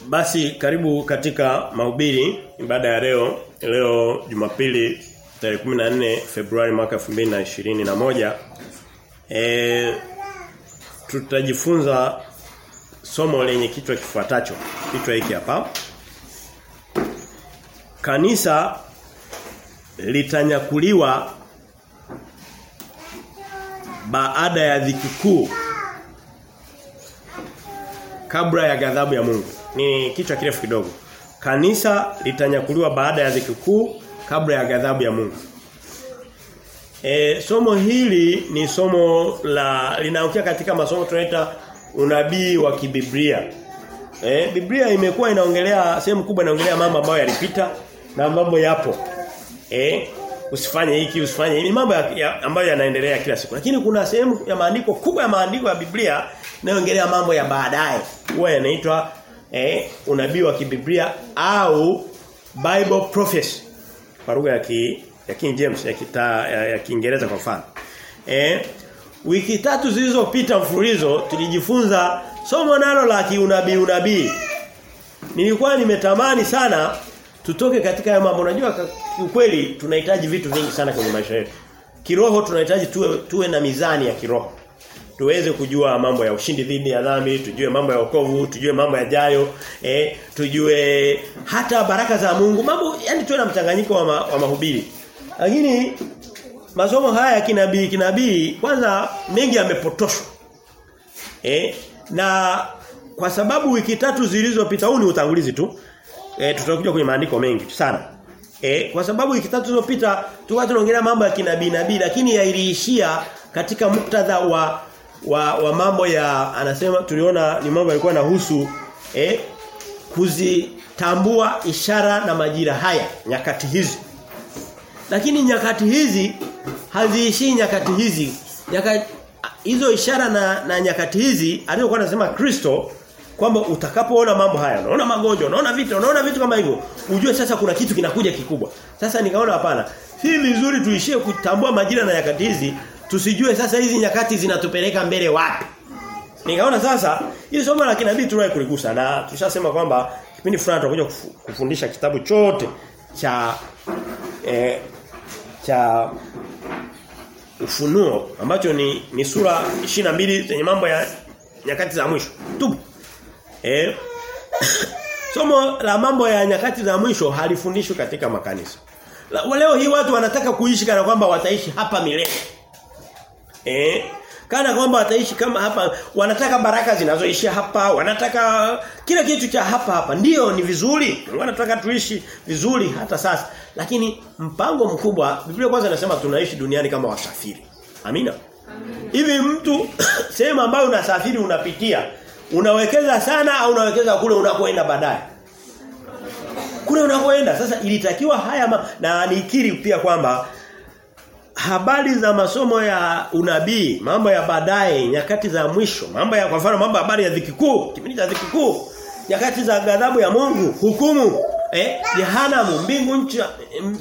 Basi karibu katika mahubiri ibada ya leo. Leo Jumapili tarehe 14 Februari mwaka 2021 eh tutajifunza somo lenye kichwa kifuatacho. Kichwa hiki hapa. Kanisa litanyakuliwa baada ya dhiki kuu kabla ya ghadhabu ya Mungu. Ni kichwa kirefu kidogo. Kanisa litanyakuliwa baada ya dhiki kuu kabla ya ghadhabu ya Mungu. E, somo hili ni somo la linaangukia katika masomo tunaita unabii wa kibiblia. E, Biblia imekuwa inaongelea sehemu kubwa inaongelea mambo ambayo yalipita na mambo yapo. E, usifanye hiki, usifanye hili, mambo ya, ya, ambayo yanaendelea kila siku. Lakini kuna sehemu ya maandiko kubwa ya maandiko ya Biblia inayoongelea mambo ya baadaye. Huwa yanaitwa eh, unabii wa kibiblia au Bible prophecy kwa lugha ya ki, ya King James ya kita, ya, ya Kiingereza kwa mfano. Eh, wiki tatu zilizopita mfululizo tulijifunza somo nalo la kiunabii unabii. Nilikuwa nimetamani sana tutoke katika hayo mambo. Unajua kiukweli tunahitaji vitu vingi sana kwenye maisha yetu. Kiroho tunahitaji tuwe, tuwe na mizani ya kiroho. Tuweze kujua mambo ya ushindi dhidi ya dhambi, tujue mambo ya wokovu, tujue mambo yajayo, eh, tujue hata baraka za Mungu. Mambo yani tuwe na mchanganyiko wa, ma, wa mahubiri. Lakini masomo haya ya kinabii kinabii kwanza mengi yamepotoshwa. Eh, na kwa sababu wiki tatu zilizopita huu ni utangulizi tu. Eh, tutakuja kwenye maandiko mengi sana. E, kwa sababu wiki tatu zilizopita tulikuwa tunaongelea mambo ya kinabii nabii lakini yailiishia katika muktadha wa wa, wa mambo ya anasema tuliona ni mambo yalikuwa yanahusu eh kuzitambua ishara na majira haya nyakati hizi. Lakini nyakati hizi haziishi nyakati hizi. Nyakati hizo ishara na, na nyakati hizi aliyokuwa anasema Kristo kwamba utakapoona mambo haya unaona magonjwa unaona vitu unaona vitu kama hivyo ujue sasa kuna kitu kinakuja kikubwa sasa nikaona hapana si vizuri tuishie kutambua majira na nyakati hizi tusijue sasa hizi nyakati zinatupeleka mbele wapi nikaona sasa ili somo la kinabii tuliwahi kuligusa na tushasema kwamba kipindi fulani tutakuja kufundisha kitabu chote cha eh, cha ufunuo ambacho ni ni sura 22 zenye mambo ya nyakati za mwisho tu Eh, somo la mambo ya nyakati za mwisho halifundishwi katika makanisa. Leo hii watu wanataka kuishi kana kwamba wataishi hapa milele. Eh, kana kwamba wataishi kama hapa wanataka baraka zinazoishia hapa, wanataka kila kitu cha hapa hapa. Ndiyo ni vizuri. Wanataka tuishi vizuri hata sasa. Lakini mpango mkubwa Biblia kwanza inasema tunaishi duniani kama wasafiri. Amina. Hivi mtu sehemu ambayo unasafiri unapitia unawekeza sana au unawekeza kule unakoenda baadaye kule unakoenda sasa ilitakiwa haya ma, na nikiri pia kwamba habari za masomo ya unabii mambo ya baadaye nyakati za mwisho mambo ya kwa mfano mambo habari ya dhiki kuu kipindi cha dhiki kuu nyakati za ghadhabu ya Mungu hukumu eh jehanamu mbingu mpya,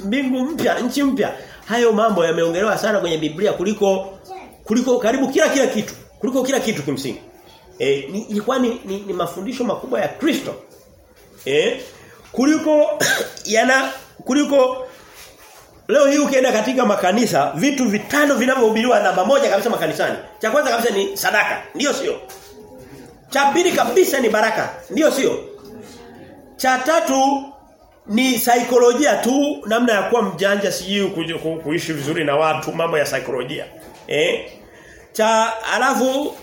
mbingu mpya nchi mpya hayo mambo yameongelewa sana kwenye Biblia kuliko kuliko karibu kila kila kitu kuliko kila kitu kimsingi Eh ilikuwa ni, ni, ni mafundisho makubwa ya Kristo. Eh kuliko yana kuliko leo hii ukienda katika makanisa vitu vitano vinavyohubiriwa namba moja kabisa makanisani. Cha kwanza kabisa ni sadaka, ndio sio? Cha pili kabisa ni baraka, ndio sio? Cha tatu ni saikolojia tu namna ya kuwa mjanja sijui ku, kuishi vizuri na watu mambo ya saikolojia. Eh? Cha alafu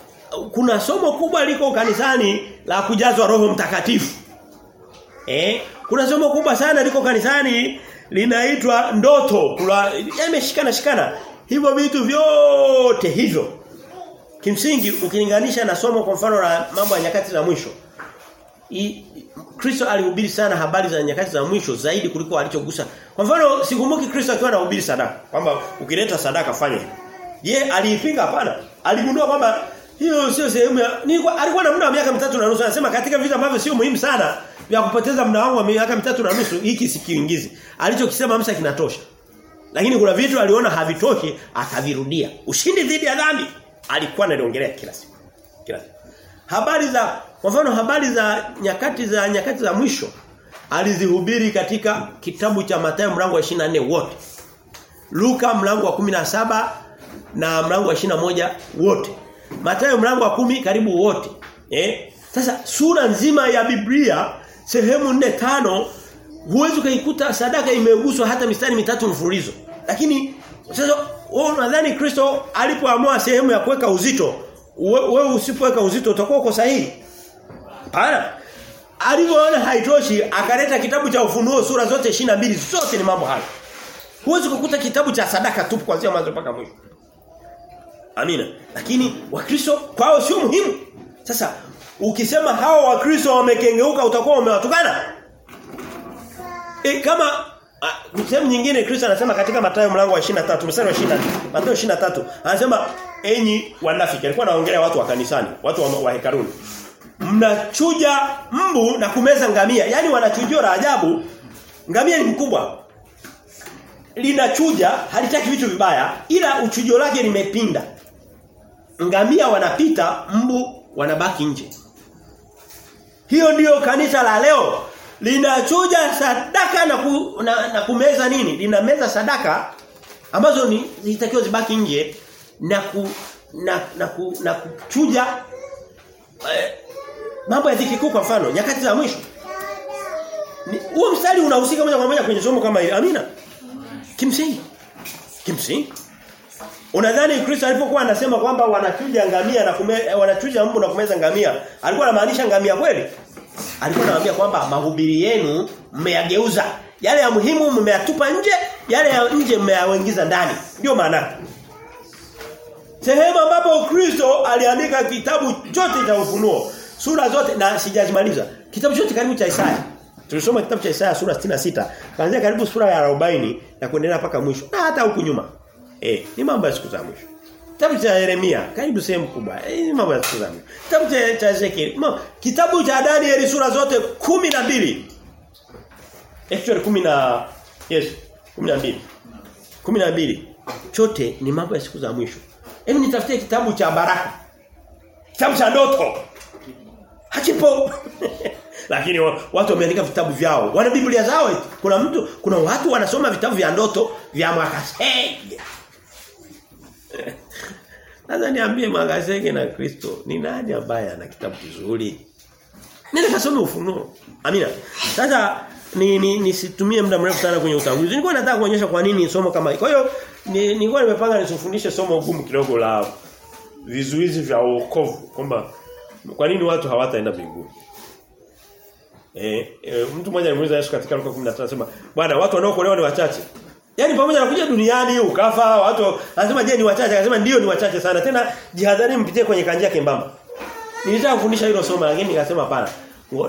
kuna somo kubwa liko kanisani la kujazwa roho mtakatifu. Eh? Kuna somo kubwa sana liko kanisani linaitwa ndoto. Kuna yameshikana shikana. Hivyo vitu vyote hivyo. Kimsingi ukilinganisha na somo kwa mfano la mambo ya nyakati za mwisho. I, Kristo alihubiri sana habari za nyakati za mwisho zaidi kuliko alichogusa. Kwa mfano sikumbuki Kristo akiwa anahubiri sadaka kwamba ukileta sadaka fanya hivi. Je, aliipinga hapana? Aligundua kwamba hiyo sio sehemu ya ni, alikuwa na muda wa miaka mitatu na nusu anasema katika vitu ambavyo sio muhimu sana vya kupoteza muda wangu wa miaka mitatu na nusu hiki sikiingizi. Alichokisema Musa kinatosha. Lakini kuna vitu aliona havitoshi akavirudia. Ushindi dhidi ya dhambi alikuwa analiongelea kila siku. Kila siku. habari za kwa mfano habari za nyakati za nyakati za mwisho alizihubiri katika kitabu cha Mathayo mlango wa 24 wote. Luka mlango wa 17 na mlango wa 21 wote. Mathayo mlango wa kumi karibu wote. Eh? Sasa sura nzima ya Biblia sehemu nne tano huwezi ukaikuta sadaka imeguswa hata mistari mitatu mfululizo. Lakini sasa wewe unadhani Kristo alipoamua sehemu ya kuweka uzito, wewe usipoweka uzito utakuwa uko sahihi? Hapana. Alipoona haitoshi akaleta kitabu cha ufunuo sura zote 22 zote ni mambo hayo. Huwezi kukuta kitabu cha sadaka tupu kuanzia mwanzo mpaka mwisho. Amina. Lakini wakristo kwao sio muhimu. Sasa ukisema hao wakristo wamekengeuka utakuwa umewatukana. E, kama sehemu nyingine Kristo anasema katika Mathayo mlango wa 23 mstari wa 20 Mathayo 23 anasema enyi wanafiki alikuwa anaongelea watu wa kanisani watu wa, wa hekaluni mnachuja mbu na kumeza ngamia. Yani wanachujio la ajabu. Ngamia ni mkubwa. Linachuja halitaki vitu vibaya ila uchujio lake limepinda. Ngamia wanapita mbu wanabaki nje hiyo ndiyo kanisa la leo. Linachuja sadaka na, ku, na, na kumeza nini? Linameza sadaka ambazo ni zitakiwa zibaki nje na ku, na, na, ku, na kuchuja eh, mambo ya dhiki kuu kwa mfano nyakati za mwisho. Huo mstari unahusika moja kwa moja kwenye somo kama hili. Amina? Kimsingi. Kimsingi Unadhani Kristo alipokuwa anasema kwamba wanachuja ngamia na wanachuja mbu na kumeza ngamia, alikuwa anamaanisha ngamia kweli? Alikuwa anawaambia kwamba mahubiri yenu mmeyageuza. Yale ya muhimu mmeyatupa nje, yale ya nje mmeyaingiza ndani. Ndio maana. Sehemu ambapo Kristo aliandika kitabu chote cha ufunuo, sura zote na sijazimaliza. Kitabu chote karibu cha Isaya. Tulisoma kitabu cha Isaya sura 66, kuanzia karibu sura ya 40 na kuendelea mpaka mwisho. Na hata huku nyuma. Eh, ni mambo ya siku za mwisho. Kitabu cha Yeremia, karibu sehemu kubwa. Eh, ni mambo ya siku za mwisho. Kitabu cha, cha Ezekiel, kitabu cha Danieli sura zote 12. Actually 10 na yes, 12. 12. Chote ni mambo ya siku za mwisho. Hebu nitafutie kitabu cha baraka. Kitabu cha ndoto. Hakipo. Lakini watu wameandika vitabu vyao. Wana Biblia zao. Kuna mtu kuna watu wanasoma vitabu vya ndoto vya Mwakasege. Sasa niambie magazeti na Kristo ni nani ambaye ana kitabu kizuri? Nenda kasome ufunuo. Amina. Sasa ni ni nisitumie muda mrefu sana kwenye utangulizi. Nilikuwa nataka kuonyesha kwa nini somo kama hili. Kwa hiyo ni, nilikuwa nimepanga nisifundishe somo gumu kidogo la vizuizi vya wokovu kwamba kwa nini watu hawataenda mbinguni. Eh, e, mtu mmoja alimuuliza Yesu katika Luka 15 anasema, "Bwana, watu wanaokolewa ni wachache." Yaani pamoja na kuja duniani ukafa, watu anasema je ni wachache? Akasema ndio ni wachache sana. Tena jihadhari mpitie kwenye kanjia kembamba. Nilitaka kufundisha hilo somo lakini nikasema hapana.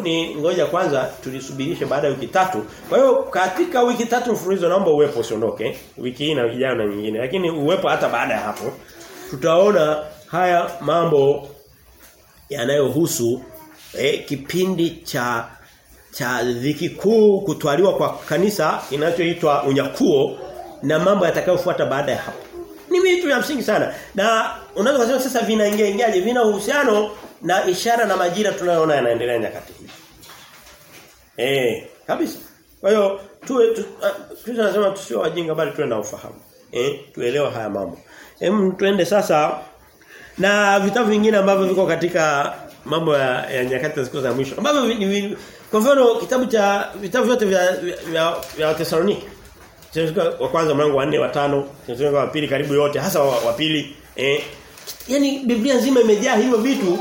Ni ngoja kwanza tulisubirishe baada ya wiki tatu. Kwa hiyo katika wiki tatu mfululizo naomba uwepo usiondoke. Wiki hii na ijayo na nyingine. Lakini uwepo hata baada ya hapo. Tutaona haya mambo yanayohusu eh, kipindi cha cha dhiki kuu kutwaliwa kwa kanisa inachoitwa unyakuo na mambo yatakayofuata baada ya hapo. Ni vitu vya msingi sana. Na unaweza kusema sasa vinaingia ingiaje? Vina uhusiano na ishara na majira tunayoona yanaendelea nyakati hizi. Eh, kabisa. Kwa hiyo tuwe tu, Kristo anasema tusio wajinga bali tuwe na ufahamu. Eh, tuelewe haya mambo. Hem tuende sasa na vitabu vingine ambavyo viko katika mambo ya, ya nyakati za siku za mwisho. Ambavyo kwa mfano kitabu cha vitabu vyote vya vya, vya Thessaloniki. wa kwanza mlango wa 4 wa 5, Thessaloniki wa pili karibu yote hasa wa, wa pili eh yani Biblia nzima imejaa hivyo vitu.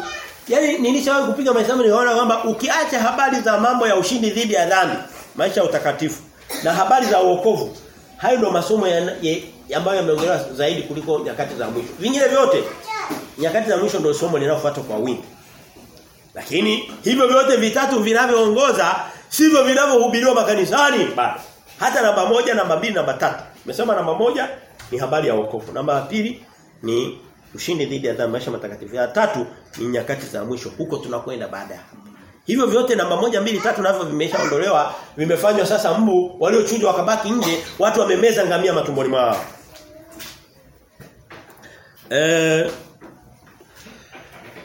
Yaani nilishawahi kupiga mahesabu niona kwamba ukiacha habari za mambo ya ushindi dhidi ya dhambi, maisha utakatifu na habari za uokovu hayo ndio masomo ya, ya, ambayo yameongelewa zaidi kuliko nyakati za mwisho. Vingine vyote nyakati za mwisho ndio somo linalofuata kwa wingi. Lakini hivyo vyote vitatu vinavyoongoza sivyo vinavyohubiriwa makanisani bado. Hata namba moja, namba mbili, namba tatu. Nimesema namba moja ni habari ya wokovu. Namba pili ni ushindi dhidi ya dhambi maisha matakatifu. Ya tatu ni nyakati za mwisho. Huko tunakwenda baada ya hapo. Hivyo vyote namba moja, mbili, tatu navyo vimeshaondolewa, vimefanywa sasa mbu waliochujwa wakabaki nje, watu wamemeza ngamia matumboni mwao. Eh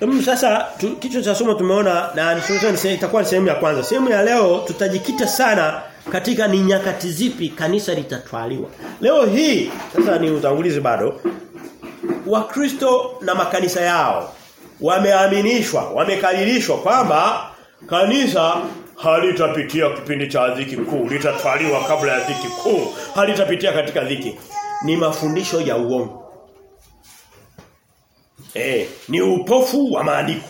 Hebu sasa tu, kichwa cha somo tumeona na sasa itakuwa ni sehemu ya kwanza. Sehemu ya leo tutajikita sana katika ni nyakati zipi kanisa litatwaliwa. Leo hii sasa ni utangulizi bado. Wakristo na makanisa yao wameaminishwa, wamekaririshwa kwamba kanisa halitapitia kipindi cha dhiki kuu, litatwaliwa kabla ya dhiki kuu, halitapitia katika dhiki. Ni mafundisho ya uongo. Eh, ni upofu wa maandiko.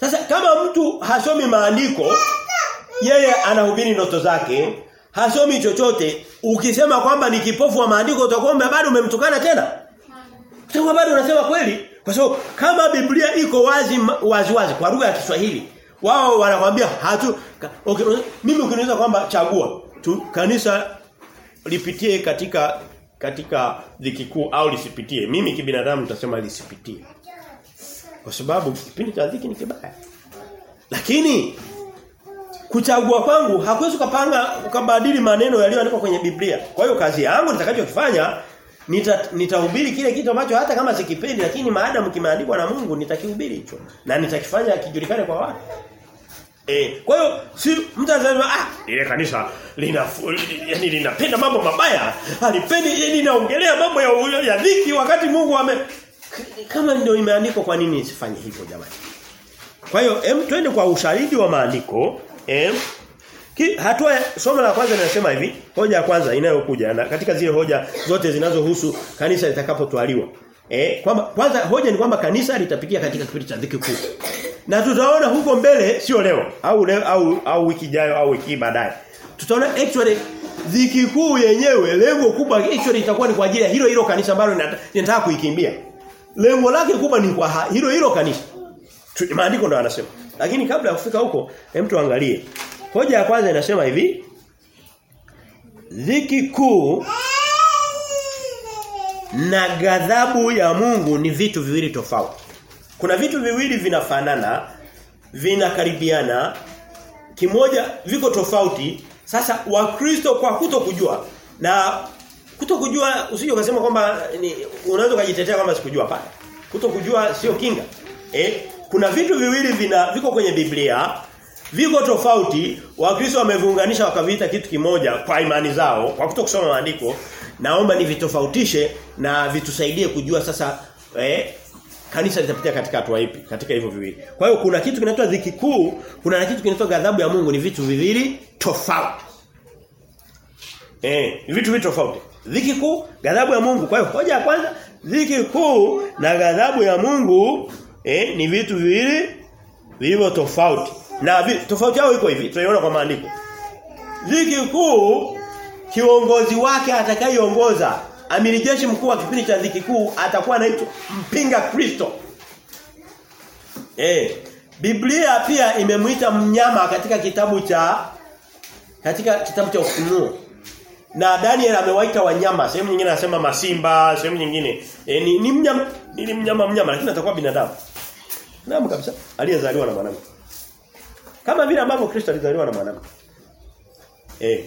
Sasa kama mtu hasomi maandiko, yeye anahubiri ndoto zake, hasomi chochote, ukisema kwamba ni kipofu wa maandiko utakuwa bado umemtukana tena. Utakuwa bado unasema kweli kwa sababu kama Biblia iko wazi wazi wazi kwa lugha ya Kiswahili, wao wanakwambia hatu okay, mimi ukiniuliza kwamba chagua tu kanisa lipitie katika katika dhiki kuu au lisipitie. Mimi kibinadamu nitasema lisipitie. Kwa sababu kipindi cha dhiki ni kibaya. Lakini kuchagua kwangu hakuwezi kupanga ukabadili maneno yaliyoandikwa kwenye Biblia. Kwa hiyo kazi yangu nitakachokifanya nitahubiri nita kile kitu ambacho hata kama sikipendi lakini maadamu kimeandikwa na Mungu nitakihubiri hicho na nitakifanya kijulikane kwa watu. Eh, kwa hiyo si mtu anasema ah ile kanisa lina yani linapenda mambo mabaya, halipendi linaongelea mambo ya ya dhiki wakati Mungu ame kama ndio imeandikwa kwa nini sifanye hivyo jamani? Kwa hiyo hem twende kwa ushahidi wa maandiko, em Ki, hatua somo la kwanza linasema hivi, hoja ya kwanza inayokuja na katika zile hoja zote zinazohusu kanisa litakapotwaliwa. Eh, kwamba kwanza hoja ni kwamba kanisa litapitia katika kipindi cha dhiki kuu. Na tutaona huko mbele sio leo au leo au au wiki ijayo au wiki baadaye. Tutaona actually dhiki kuu yenyewe lengo kubwa actually itakuwa ni kwa ajili ya hilo hilo kanisa ambalo linataka kuikimbia. Lengo lake kubwa ni kwa hilo hilo kanisa. Maandiko ndio anasema. Lakini kabla ya kufika huko, hem tuangalie. Hoja ya kwanza inasema hivi. ziki kuu na ghadhabu ya Mungu ni vitu viwili tofauti. Kuna vitu viwili vinafanana, vinakaribiana, kimoja viko tofauti. Sasa Wakristo kwa kuto kujua na kuto kujua usije ukasema kwamba unaweza kujitetea kwamba sikujua. Pale. Kuto kujua sio kinga. Eh, kuna vitu viwili vina viko kwenye Biblia viko tofauti. Wakristo wameviunganisha wakaviita kitu kimoja kwa imani zao kwa kuto kusoma maandiko. Naomba nivitofautishe na vitusaidie kujua sasa eh, kanisa litapitia katika hatua ipi katika hivyo viwili. Kwa hiyo kuna kitu kinaitwa dhiki kuu kuna na kitu kinaitwa ghadhabu ya Mungu. Ni vitu viwili tofauti. Eh vitu viwili tofauti dhiki kuu ghadhabu ya Mungu kwa hiyo hoja ya kwanza dhiki kuu na ghadhabu ya Mungu eh, ni vitu viwili vilivyo tofauti na tofauti yao iko hivi tunaiona kwa maandiko. Dhiki kuu kiongozi wake atakayeongoza amiri jeshi mkuu wa kipindi cha dhiki kuu atakuwa anaitwa mpinga Kristo. Eh, Biblia pia imemuita mnyama katika kitabu cha katika kitabu cha ufunuo. Na Daniel amewaita wanyama, sehemu nyingine anasema masimba, sehemu nyingine e, ni, ni mnyama ni mnyama mnyama lakini atakuwa binadamu. Naam kabisa, aliyezaliwa na mwanamke. Kama vile ambavyo Kristo alizaliwa na mwanamke. Eh.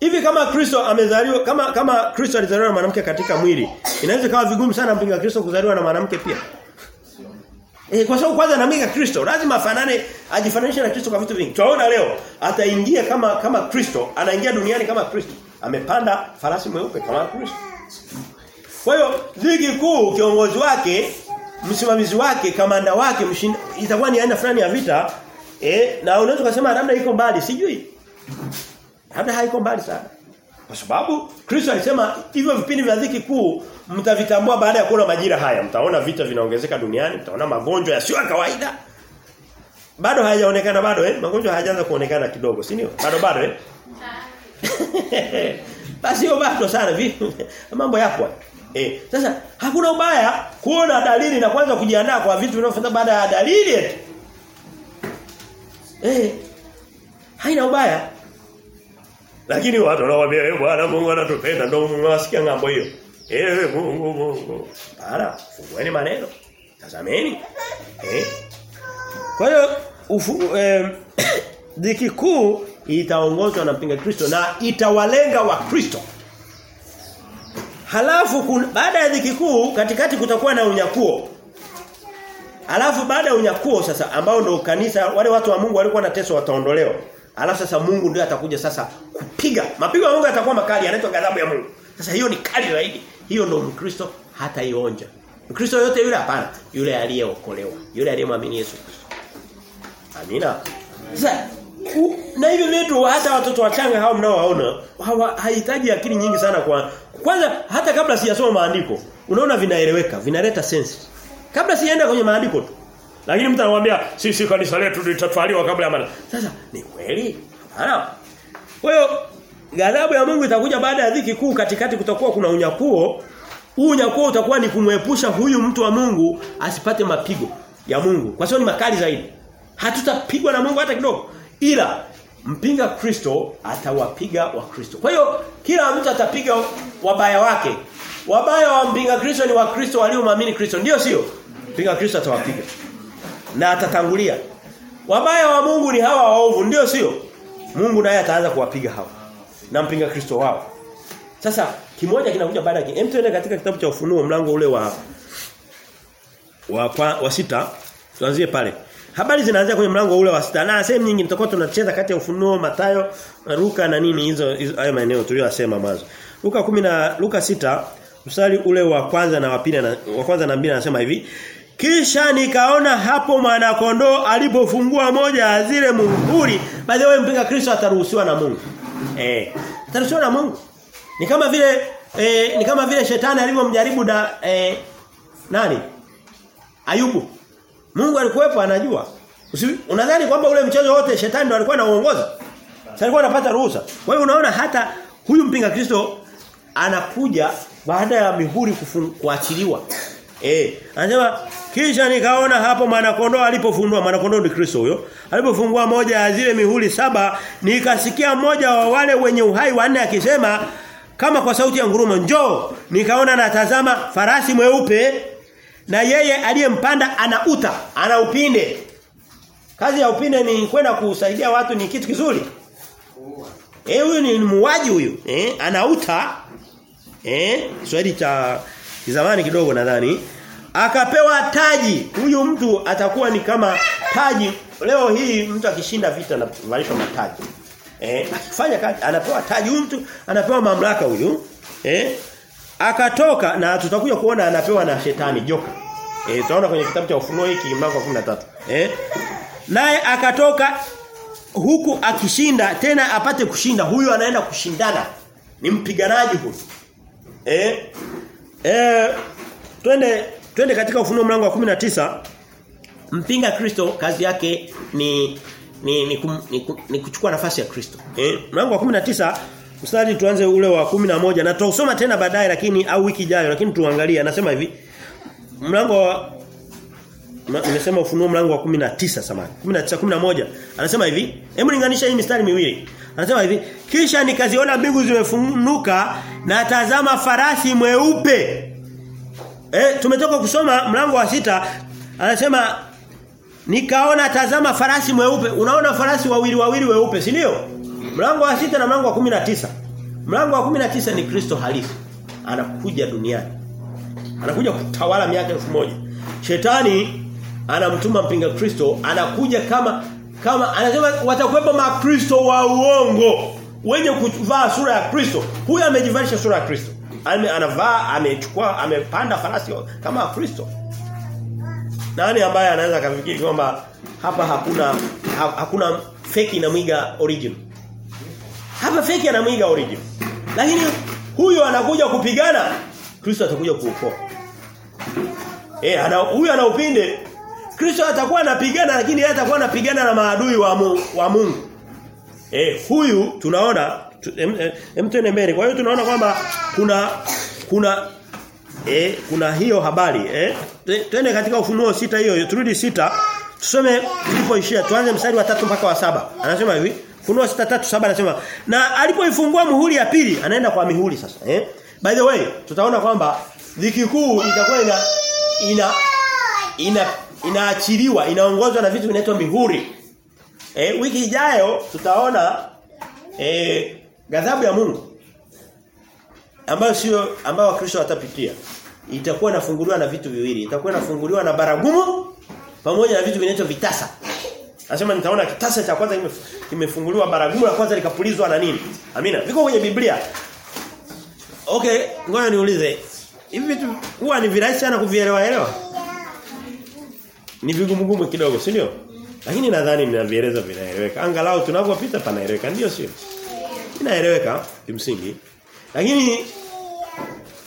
Hivi kama Kristo amezaliwa kama kama Kristo alizaliwa na mwanamke katika mwili, inaweza kawa vigumu sana mpinga Kristo kuzaliwa na mwanamke pia. Eh kwa sababu kwanza anamika Kristo, lazima afanane ajifananishe na Kristo kwa vitu vingi. Tunaona leo ataingia kama kama Kristo, anaingia duniani kama Kristo. Amepanda farasi mweupe kama Kristo. Kwa hiyo ligi kuu kiongozi wake, msimamizi wake, kamanda wake, mshinda, itakuwa ni aina fulani ya vita Eh, na unaweza kusema labda iko mbali, sijui. Labda haiko mbali sana. Kwa sababu Kristo alisema hivyo vipindi vya dhiki kuu mtavitambua baada ya kuona majira haya. Mtaona vita vinaongezeka duniani, mtaona magonjwa yasiyo ya kawaida. Bado hayajaonekana bado eh? Magonjwa hayajaanza kuonekana kidogo, si ndio? Bado bado eh? Basi hiyo bado sana vipi? Mambo yapo. Eh, sasa hakuna ubaya kuona dalili na kwanza kujiandaa kwa vitu vinavyofuata baada ya dalili. Eh. Haina ubaya. Lakini watu wanawaambia eh bwana Mungu anatupenda ndio mwasikia ng'ambo hiyo. Eh Mungu Mungu. Para, fungueni maneno. Tazameni. Eh. Kwa hiyo eh, dhiki kuu itaongozwa na mpinga Kristo na itawalenga wa Kristo. Halafu kun, baada ya dhiki kuu katikati kutakuwa na unyakuo. Halafu baada ya unyakuo sasa ambao ndio kanisa wale watu wa Mungu walikuwa wanateswa wataondolewa. Alafu sasa Mungu ndiye atakuja sasa kupiga. Mapigo ya Mungu yatakuwa makali, yanaitwa ghadhabu ya Mungu. Sasa hiyo ni kali zaidi. Hiyo ndio Mkristo hata ionja. Mkristo yote yule hapana, yule aliyeokolewa, yule aliyemwamini Yesu Kristo. Amina. Sasa na hivi vitu hata watoto wachanga hao mnaowaona hawa hahitaji akili nyingi sana kwa kwanza hata kabla sijasoma maandiko unaona vinaeleweka vinaleta sense kabla sijaenda kwenye maandiko tu lakini mtu anamwambia sisi kanisa letu litatwaliwa kabla ya maana sasa ni kweli hapana kwa hiyo ghadhabu ya Mungu itakuja baada ya dhiki kuu katikati kutakuwa kuna unyakuo huu unyakuo utakuwa ni kumwepusha huyu mtu wa Mungu asipate mapigo ya Mungu kwa sababu ni makali zaidi hatutapigwa na Mungu hata kidogo ila mpinga Kristo atawapiga wa Kristo. Kwa hiyo kila mtu atapiga wabaya wake. Wabaya wa mpinga Kristo ni wa Kristo walioamini Kristo. Ndio sio? Mpinga Kristo atawapiga. Na atatangulia. Wabaya wa Mungu ni hawa waovu, ndio sio? Mungu naye ataanza kuwapiga hawa. Na mpinga Kristo wao. Sasa kimoja kinakuja baada yake. Mtu tuende katika kitabu cha Ufunuo mlango ule wa wa, wa, wa sita tuanzie pale. Habari zinaanzia kwenye mlango ule wa sita. Na sehemu nyingi tutakuwa tunacheza kati ya Ufunuo, Mathayo, Luka na nini hizo hayo maeneo tuliyosema mwanzo. Luka 10 na Luka sita mstari ule wa kwanza na wa pili na wa kwanza na mbili anasema hivi. Kisha nikaona hapo mwana kondoo alipofungua moja ya zile muhuri. The way mpinga Kristo ataruhusiwa na Mungu. Eh, ataruhusiwa na Mungu. Ni kama vile eh, ni kama vile shetani alivyomjaribu da eh, nani? Ayubu. Mungu alikuwepo anajua. Unadhani kwamba ule mchezo wote shetani ndo alikuwa anaongoza? Sasa alikuwa anapata ruhusa. Kwa hiyo unaona hata huyu mpinga Kristo anakuja baada ya mihuri kuachiliwa. Eh, anasema kisha nikaona hapo mwana kondoo alipofungua mwana kondoo ni Kristo huyo. Alipofungua moja ya zile mihuri saba nikasikia mmoja wa wale wenye uhai wanne akisema kama kwa sauti ya ngurumo njoo nikaona natazama farasi mweupe na yeye aliyempanda ana uta, ana upinde. Kazi ya upinde ni kwenda kusaidia watu ni kitu kizuri. Eh huyu ni muuaji huyu. Eh ana uta. Eh Swali cha zamani kidogo nadhani. Akapewa taji. Huyu mtu atakuwa ni kama taji. Leo hii mtu akishinda vita anavalishwa mataji. Eh akifanya kazi anapewa taji huyu mtu anapewa mamlaka huyu. Eh akatoka na tutakuja kuona anapewa na shetani joka. Eh tutaona kwenye kitabu cha ufunuo hiki mlango wa 13. Eh naye akatoka huku akishinda tena apate kushinda huyu anaenda kushindana. Ni mpiganaji huyu. Eh eh twende twende katika ufunuo mlango wa 19 mpinga Kristo kazi yake ni ni ni, kum, ni, kum, ni kuchukua nafasi ya Kristo. Eh mlango wa 19 Mstari tuanze ule wa 11 na tutasoma tena baadaye lakini au wiki ijayo lakini tuangalie. Anasema hivi mlango wa nimesema ufunuo mlango wa 19 samani 19 11 anasema hivi hebu linganisha hii mistari miwili anasema hivi kisha nikaziona mbingu zimefunuka na tazama farasi mweupe eh tumetoka kusoma mlango wa sita anasema nikaona tazama farasi mweupe unaona farasi wawili wawili weupe si ndio Mlango wa sita na mlango wa 19. Mlango wa 19 ni Kristo halisi. Anakuja duniani. Anakuja kutawala miaka elfu moja Shetani anamtuma mpinga Kristo, anakuja kama kama anasema watakuwepo makristo wa uongo wenye kuvaa sura ya Kristo. Huyu amejivalisha sura ya Kristo. Ame, anavaa, amechukua, amepanda farasi kama Kristo. Nani ambaye anaweza kafikiri kwamba hapa hakuna ha, hakuna fake inamwiga origin? Hapa fake anamwiga origin. Lakini huyo anakuja kupigana, Kristo atakuja kuokoa. Eh, ana huyu ana upinde. Kristo atakuwa anapigana lakini yeye atakuwa anapigana na maadui wa Mungu, wa Mungu. Eh, huyu tunaona hem tuende mbele. Kwa hiyo tunaona kwamba kuna kuna eh kuna hiyo habari eh twende katika ufunuo sita hiyo turudi sita tusome tulipoishia tuanze mstari wa tatu mpaka wa saba anasema hivi Funuo 6:3-7 anasema na alipoifungua muhuri ya pili anaenda kwa mihuri sasa eh by the way tutaona kwamba dhiki kuu itakuwa ina ina ina inaachiliwa inaongozwa na vitu vinaitwa mihuri eh wiki ijayo tutaona eh ghadhabu ya Mungu ambayo sio ambayo Wakristo watapitia itakuwa inafunguliwa na vitu viwili itakuwa inafunguliwa na baragumu pamoja na vitu vinaitwa vitasa. Anasema nitaona kitasa cha kwanza kimefunguliwa baragumu la kwanza likapulizwa na nini? Amina. Viko kwenye Biblia. Okay, ngoja niulize. Hivi vitu huwa ni virahisi sana kuvielewa elewa? Ni vigumu kidogo, si ndio? Lakini nadhani ninavieleza vinaeleweka. Angalau tunapopita panaeleweka, ndio sio? Inaeleweka kimsingi. Lakini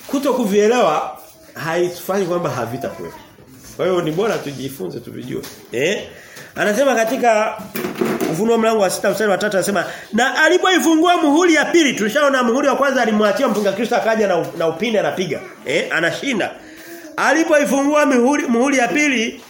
kuto kuvielewa haifanyi kwamba havitakuwepo. Kwa hiyo ni bora tujifunze tuvijue. Eh? Anasema katika Ufunuo mlango wa 6 mstari wa 3 anasema na alipoifungua muhuri ya pili tulishaona muhuri wa kwanza alimwachia mpinga Kristo akaja na, na upinde anapiga. Eh? Anashinda. Alipoifungua muhuri muhuri ya pili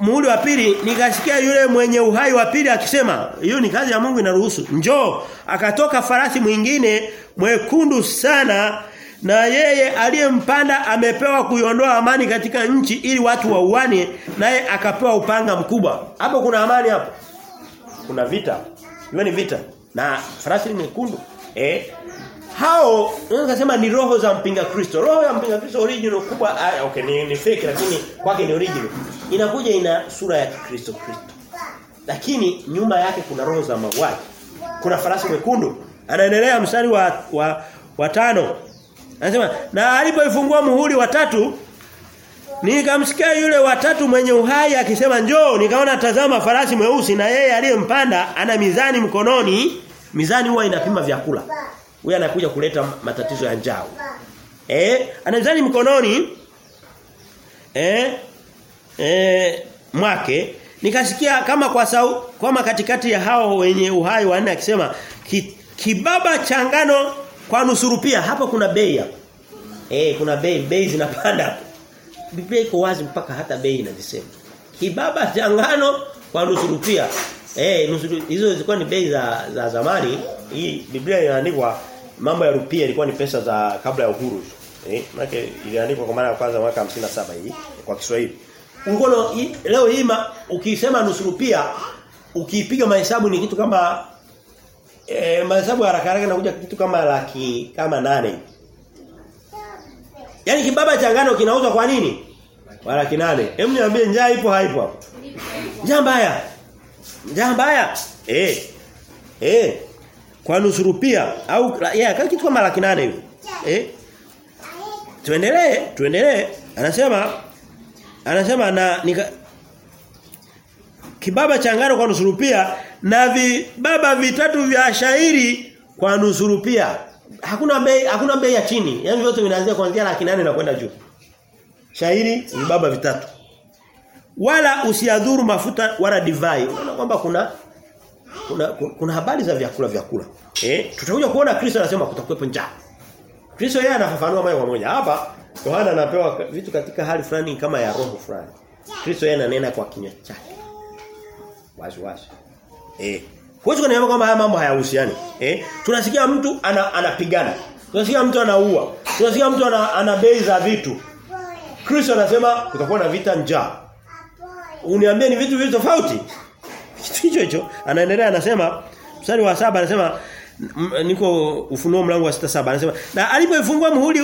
muhuri wa pili nikasikia yule mwenye uhai wa pili akisema hiyo ni kazi ya Mungu inaruhusu. Njoo akatoka farasi mwingine mwekundu sana na yeye aliyempanda amepewa kuiondoa amani katika nchi ili watu wauane naye akapewa upanga mkubwa. Hapo kuna amani hapo. Kuna vita. Hiyo ni vita. Na farasi ni mwekundu. Eh hao unaweza kusema ni roho za mpinga Kristo. Roho ya mpinga Kristo original kubwa ah, okay ni, ni fake lakini kwake ni original. Inakuja ina sura ya Kristo Kristo. Lakini nyuma yake kuna roho za mauaji. Kuna farasi mwekundu. Anaendelea mstari wa wa, wa tano. Anasema na alipoifungua muhuri wa tatu Nikamsikia yule watatu mwenye uhai akisema njoo nikaona tazama farasi mweusi na yeye aliyempanda ana mizani mkononi mizani huwa inapima vyakula huyu anakuja kuleta matatizo ya njao Eh, anadhani mkononi eh eh mwake nikasikia kama kwa sau kama katikati ya hao wenye uhai wanne akisema ki, kibaba changano kwa nusurupia hapa kuna bei hapo. Eh kuna bei bei zinapanda. hapo. Biblia iko wazi mpaka hata bei inasema. Kibaba changano kwa nusuru pia. Eh nusuru hizo zilikuwa ni bei za za zamani. Hii Biblia inaandikwa mambo ya rupia ilikuwa ni pesa za kabla ya uhuru. Eh, maana iliandikwa kwa mara ya kwanza mwaka 57 hii kwa Kiswahili. Ungono leo hii ukisema nusu rupia ukipiga mahesabu ni kitu kama eh mahesabu haraka haraka inakuja kitu kama laki kama nane. Yaani kibaba cha ngano kinauzwa kwa nini? Kwa laki nane. Hebu niambie njaa ipo haipo hapo? Njaa mbaya. Njaa mbaya. Eh. Eh kwa nusu rupia au yeah, kama kitu kama laki nane hivi. Eh? Tuendelee, tuendelee. Anasema anasema na nika, kibaba cha ngano kwa nusu rupia na vibaba vitatu vya shairi kwa nusu rupia. Hakuna bei hakuna bei ya chini. Yaani vyote vinaanzia kuanzia laki nane na kwenda juu. Shairi vibaba vitatu. Wala usiadhuru mafuta wala divai. Unaona kwamba kuna kuna kuna kuna habari za vyakula vyakula. Eh, tutakuja kuona Kristo anasema kutakuwepo njaa. Kristo yeye anafafanua moja kwa moja. Hapa Yohana anapewa vitu katika hali fulani kama ya roho fulani. Kristo yeye ananena kwa kinywa chake. Wazi wazi. Eh, huwezi kuniambia kwamba haya mambo hayahusiani. Eh, tunasikia mtu ana, anapigana. Tunasikia mtu anaua. Tunasikia mtu ana, ana bei za vitu. Kristo anasema kutakuwa na vita njaa. Uniambie ni vitu vitu tofauti? Kitu hicho hicho. Anaendelea anasema mstari wa saba anasema niko ufunuo mlango wa sita saba anasema na alipoifungua muhuri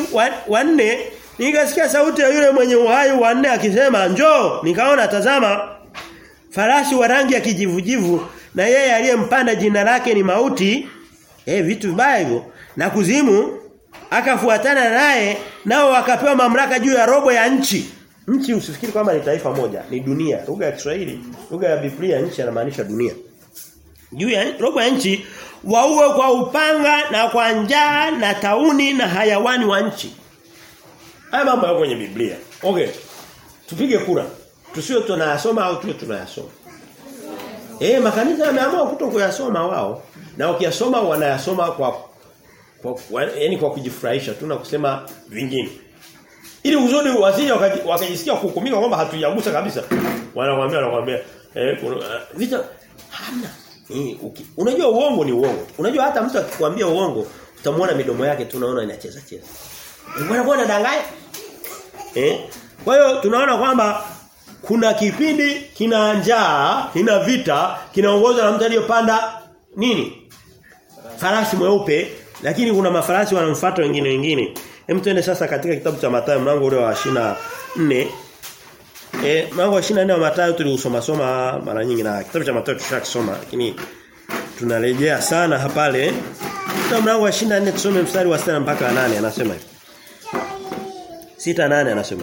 wa, nne nikasikia sauti ya yule mwenye uhai wa nne akisema njoo nikaona tazama farasi wa rangi ya kijivujivu na yeye aliyempanda jina lake ni mauti eh vitu vibaya hivyo. Na kuzimu akafuatana naye nao wakapewa mamlaka juu ya robo ya nchi Nchi usifikiri kwamba ni taifa moja, ni dunia. Lugha ya Kiswahili, lugha ya Biblia nchi inamaanisha dunia. Juu ya robo ya nchi waue kwa upanga na kwa njaa na tauni na hayawani wa nchi. Haya mambo yako kwenye Biblia. Okay. Tupige kura. Tusiwe tunayasoma au tuwe tunayasoma. Eh makanisa yameamua kuto kuyasoma wao. Na ukiyasoma wanayasoma kwa kwa yani kwa kujifurahisha tu na kusema vingine ili uzuri wasije wakajisikia kuhukumika kwamba hatujagusa kabisa. Wanakuambia wanakuambia eh uh, vita hamna. Eh, unajua uongo ni uongo. Unajua hata mtu akikwambia uongo utamwona midomo yake tunaona inacheza cheza. Mbona bwana danganya eh? Kwa hiyo tunaona kwamba kuna kipindi kina njaa kina vita kinaongozwa na mtu aliyopanda nini? Farasi mweupe lakini kuna mafarasi wanamfuata wengine wengine Hem tuende sasa katika kitabu cha Mathayo mlango ule wa 24. Eh mlango wa 24 wa Mathayo tuliusoma soma mara nyingi na kitabu cha Mathayo tushakisoma lakini tunarejea sana hapale. Kitabu mlango wa 24 tusome mstari wa 6 mpaka 8 anasema hivi. 6 8 anasema.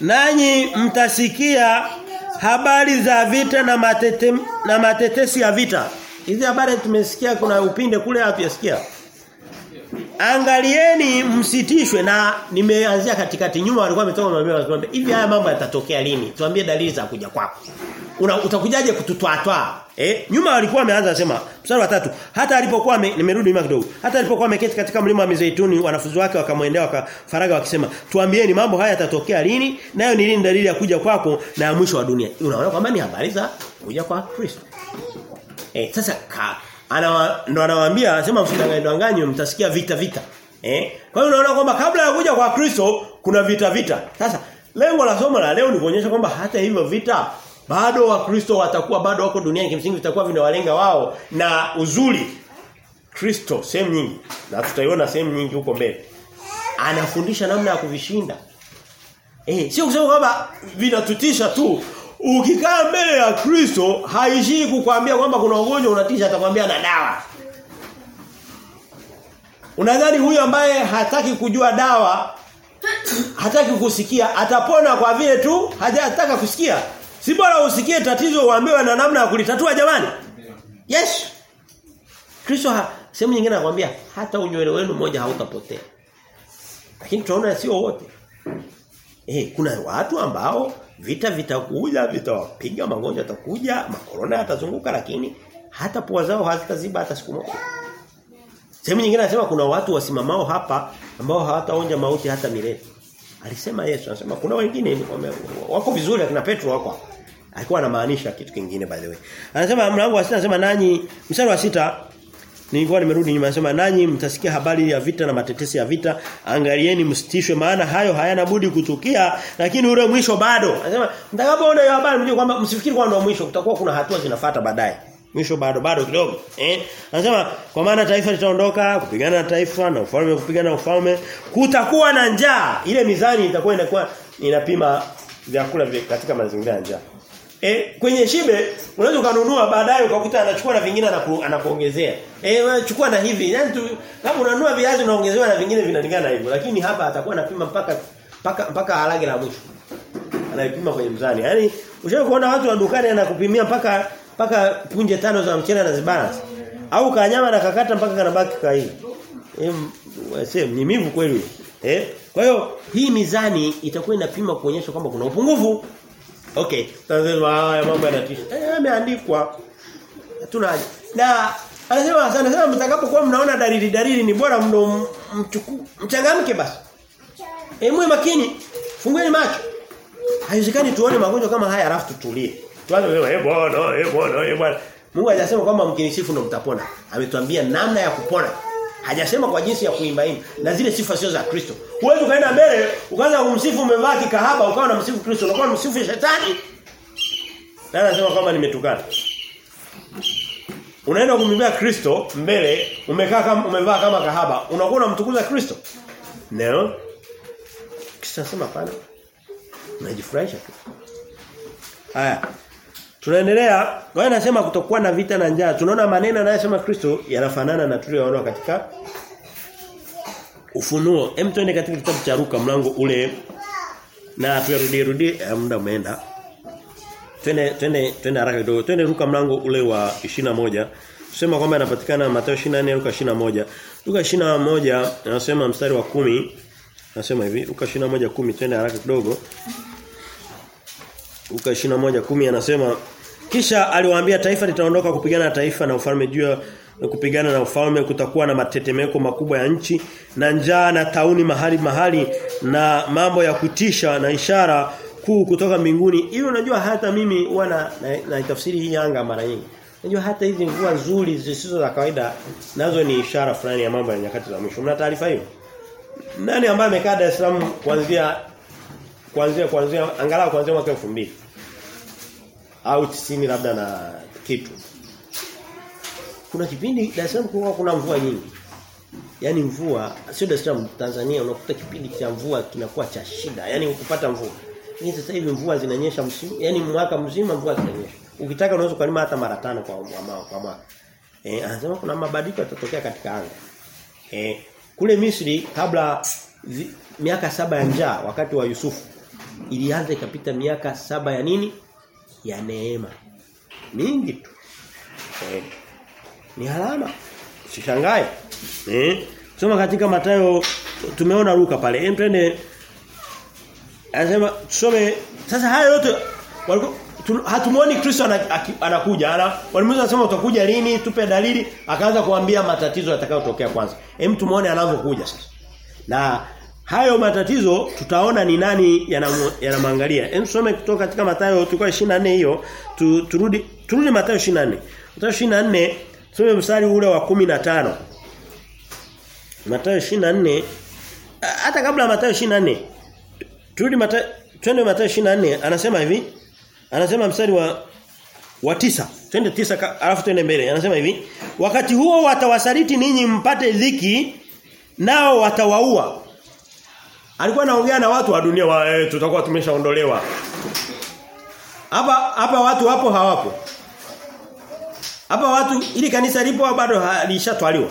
Nanyi mtasikia habari za vita na matete, na matetesi ya vita. Hizi habari tumesikia kuna upinde kule hatuyasikia. Angalieni msitishwe. Na nimeanzia katikati nyuma walikuwa wametoka mwambie wasimwambie hivi haya mambo yatatokea lini? Tuambie dalili za kuja kwako. Una utakujaje kututwatwa? Eh nyuma walikuwa wameanza kusema mstari wa tatu hata alipokuwa nimerudi nyuma kidogo hata alipokuwa ameketi katika mlima wa Mizeituni wanafunzi wake wakamwendea wakafaraga wakisema tuambieni mambo haya yatatokea lini? Nayo ni lini dalili ya kuja kwako na ya mwisho wa dunia? Unaona kwamba ni habari za kuja kwa Kristo. Eh sasa ka, ana ndo anawaambia anasema msidanganywe mtasikia vita vita. Eh? Kwa hiyo unaona kwamba kabla ya kuja kwa Kristo kuna vita vita. Sasa lengo la somo la leo ni kuonyesha kwamba hata hivyo vita bado wakristo watakuwa bado wako duniani kimsingi vitakuwa vinawalenga wao na uzuri Kristo sehemu nyingi na tutaiona sehemu nyingi huko mbele. Anafundisha namna ya kuvishinda. Eh, sio kusema kwamba vinatutisha tu. Ukikaa mbele ya Kristo haishii kukwambia kwamba kuna ugonjwa unatisha atakwambia na dawa. Unadhani huyu ambaye hataki kujua dawa hataki kusikia atapona kwa vile tu hajataka kusikia. Si bora usikie tatizo uambiwe na namna ya kulitatua jamani? Yes. Kristo sehemu nyingine anakuambia hata unywele wenu mmoja hautapotea. Lakini tunaona sio wote. Eh, kuna watu ambao vita vitakuja, vitawapiga magonjwa yatakuja, makorona yatazunguka lakini hata pua zao hazitaziba hata siku moja. Sehemu nyingine anasema kuna watu wasimamao hapa ambao hawataonja mauti hata milele. Alisema Yesu, anasema kuna wengine wako vizuri akina Petro wako. Alikuwa anamaanisha kitu kingine by the way. Anasema mlango wa sita anasema nanyi mstari wa sita Nilikuwa nimerudi nyuma nasema nanyi mtasikia habari ya vita na matetesi ya vita. Angalieni msitishwe maana hayo hayana budi kutukia lakini ule mwisho bado. Anasema mtakapoona hiyo habari mjue kwamba msifikiri kwamba mwisho kutakuwa kuna hatua zinafuata baadaye. Mwisho bado bado kidogo eh. Anasema kwa maana taifa litaondoka kupigana na taifa na ufalme kupigana na ufalme kutakuwa na njaa. Ile mizani itakuwa inakuwa inapima vyakula katika mazingira ya njaa E, kwenye shibe unaweza ukanunua baadaye ukakuta anachukua na vingine anaku, anakuongezea. Eh wewe na hivi. Yaani tu kama unanunua viazi unaongezewa na vingine vinalingana hivyo. Lakini hapa atakuwa anapima mpaka mpaka mpaka harage la mwisho. Anaipima kwenye mzani. Yaani ushawahi kuona watu wa dukani anakupimia mpaka mpaka punje tano za mchele na zibalance. Au kanyama na kakata mpaka kanabaki kaili. Eh ni mivu kweli. Eh? Kwa hiyo hii mizani itakuwa inapima kuonyesha kwamba kuna upungufu Okay, tazama haya mambo yanatisha. Eh yameandikwa. Hatuna. Na anasema sana sana mtakapokuwa mnaona dalili dalili ni bora mno mchuku mchangamke basi. Eh mwe makini. Fungueni macho. Haiwezekani tuone magonjwa kama haya alafu tutulie. Tuanze kusema eh bwana, eh bwana, eh bwana. Mungu hajasema kwamba mkinisifu ndo mtapona. Ametuambia namna ya kupona. Hajasema kwa jinsi ya kuimba imba na zile sifa sio za Kristo. Huwezi ukaenda mbele ukaanza kumsifu umevaa kikahaba ukawa unamsifu Kristo unakuwa unamsifu shetani. Na anasema kwamba nimetukana. Unaenda kumwimbia Kristo mbele umekaa kama umevaa kama kahaba unakuwa unamtukuza Kristo. Ndio. Kisha sema pana. Unajifurahisha tu. Haya. Tunaendelea. ngoja anasema kutokuwa na vita na njaa. Tunaona maneno anayosema Kristo yanafanana na tuliyoona katika Ufunuo. Hem tuende katika kitabu cha Luka mlango ule na tuyarudie rudie muda umeenda. Twende twende twende haraka kidogo. Twende Luka mlango ule wa 21. Tusema kwamba yanapatikana Mathayo 24 Luka 21. Luka 21 anasema mstari wa kumi Anasema hivi Luka 21:10 twende haraka kidogo. Luka 21:10 anasema kisha aliwaambia taifa litaondoka kupigana na taifa na ufalme juu kupigana na ufalme kutakuwa na matetemeko makubwa ya nchi na njaa na tauni mahali mahali na mambo ya kutisha na ishara kuu kutoka mbinguni. Hiyo unajua hata mimi huwa na, na, na tafsiri hii yanga mara nyingi. Unajua hata hizi mvua nzuri zisizo za kawaida nazo ni ishara fulani ya mambo ya nyakati za mwisho. Mna taarifa hiyo? Nani ambaye amekaa Dar es Salaam kuanzia kuanzia kuanzia angalau kuanzia mwaka 2000 au 90 labda na kitu. Kuna kipindi Dar es Salaam kulikuwa kuna mvua nyingi. Yaani mvua sio Dar es Salaam Tanzania unakuta kipindi cha mvua kinakuwa cha shida. Yaani kupata mvua. Ni sasa hivi mvua zinanyesha msimu, yaani mwaka mzima mvua zinanyesha. Ukitaka unaweza kulima hata mara tano kwa mwaka kwa mwaka. Eh anasema kuna mabadiliko yatatokea katika anga. Eh kule Misri kabla zi, miaka saba ya njaa wakati wa Yusufu ilianza ikapita miaka saba ya nini? Ya neema. Mingi tu. Eh, ni alama. Usishangae. Eh? Soma katika Matayo tumeona ruka pale. Hem Anasema tusome sasa haya yote hatumuoni Kristo anakuja. Ana walimuuliza anasema utakuja lini? Tupe dalili. Akaanza kuambia matatizo yatakayotokea kwanza. Hem tumuone anavyokuja sasa. Na hayo matatizo tutaona ni nani yanamwangalia. Hem tusome kutoka katika Mathayo tulikuwa 24 hiyo tu, turudi turudi Mathayo 24. Mathayo 24 tusome mstari ule wa 15. Mathayo 24 hata kabla Mathayo 24 turudi Mathayo twende Mathayo 24 anasema hivi anasema mstari wa wa tisa twende tisa alafu twende mbele anasema hivi wakati huo watawasaliti ninyi mpate dhiki nao watawaua alikuwa anaongea na watu wa dunia wa eh, tutakuwa tumeshaondolewa hapa hapa watu wapo hawapo hapa watu ili kanisa lipo bado lishatwaliwa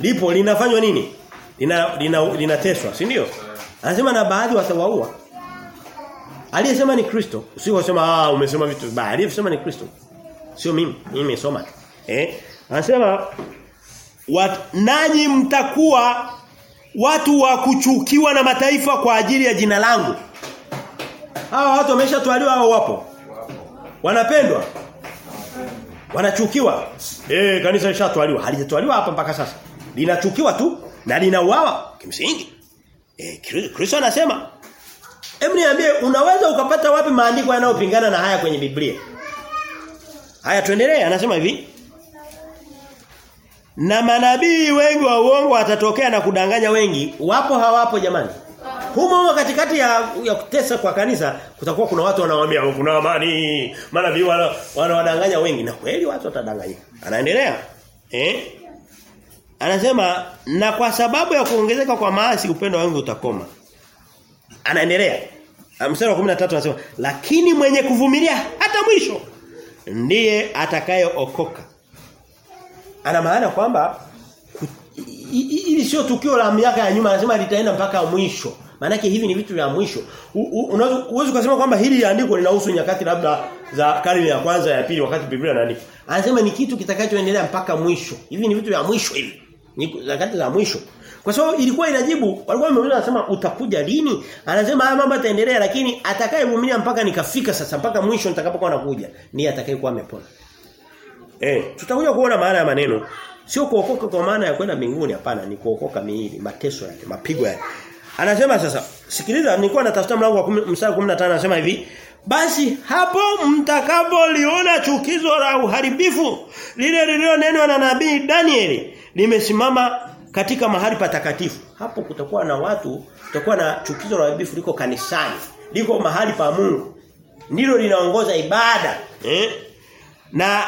lipo linafanywa nini lina linateswa lina si ndio anasema na baadhi watawaua Aliyesema ni Kristo. Usiosema ah umesema vitu vibaya. Aliyesema ni Kristo. Sio mimi. Mimi nimesoma. Eh? Anasema wat, nanyi mtakuwa watu wa kuchukiwa na mataifa kwa ajili ya jina langu. Hawa watu wameshatwaliwa au wapo? Wanapendwa. Wanachukiwa. Eh kanisa lishatwaliwa. Halijatwaliwa hapa mpaka sasa. Linachukiwa tu na linauawa kimsingi. Eh Kristo anasema Hebu niambie unaweza ukapata wapi maandiko yanayopingana na haya kwenye Biblia? Haya tuendelee anasema hivi. Na manabii wengi wa uongo watatokea na kudanganya wengi. Wapo hawapo jamani? Humo humo katikati ya, ya kutesa kwa kanisa kutakuwa kuna watu wanawaambia kuna amani, manabii wana wanawadanganya wengi na kweli watu watadanganya Anaendelea. Eh? Anasema na kwa sababu ya kuongezeka kwa maasi upendo wangu utakoma. Anaendelea. Mstari wa 13 anasema lakini mwenye kuvumilia hata mwisho ndiye atakayeokoka. Ana maana kwamba ili sio tukio la miaka ya nyuma anasema litaenda mpaka mwisho. Maana hivi ni vitu vya mwisho. Unaweza kusema kwamba hili andiko linahusu nyakati labda za karne ya kwanza ya pili wakati Biblia inaandika. Anasema ni kitu kitakachoendelea mpaka mwisho. Hivi ni vitu vya mwisho hivi. Ni nyakati za mwisho. Kwa sababu ilikuwa inajibu walikuwa wameuliza anasema utakuja lini? Anasema haya mambo yataendelea lakini atakayevumilia mpaka nikafika sasa mpaka mwisho nitakapokuwa nakuja ni atakayekuwa amepona. Eh, tutakuja kuona maana ya maneno. Sio kuokoka kwa maana ya kwenda mbinguni hapana, ni kuokoka miili, mateso yake, mapigo yake. Anasema sasa, sikiliza nilikuwa natafuta mlango wa mstari 15 anasema hivi, basi hapo mtakapoliona chukizo la uharibifu lile lililonenwa na nabii Danieli limesimama katika mahali patakatifu. Hapo kutakuwa na watu, kutakuwa na chukizo la uharibifu liko kanisani, liko mahali pa Mungu. Ndilo linaongoza ibada, eh? Na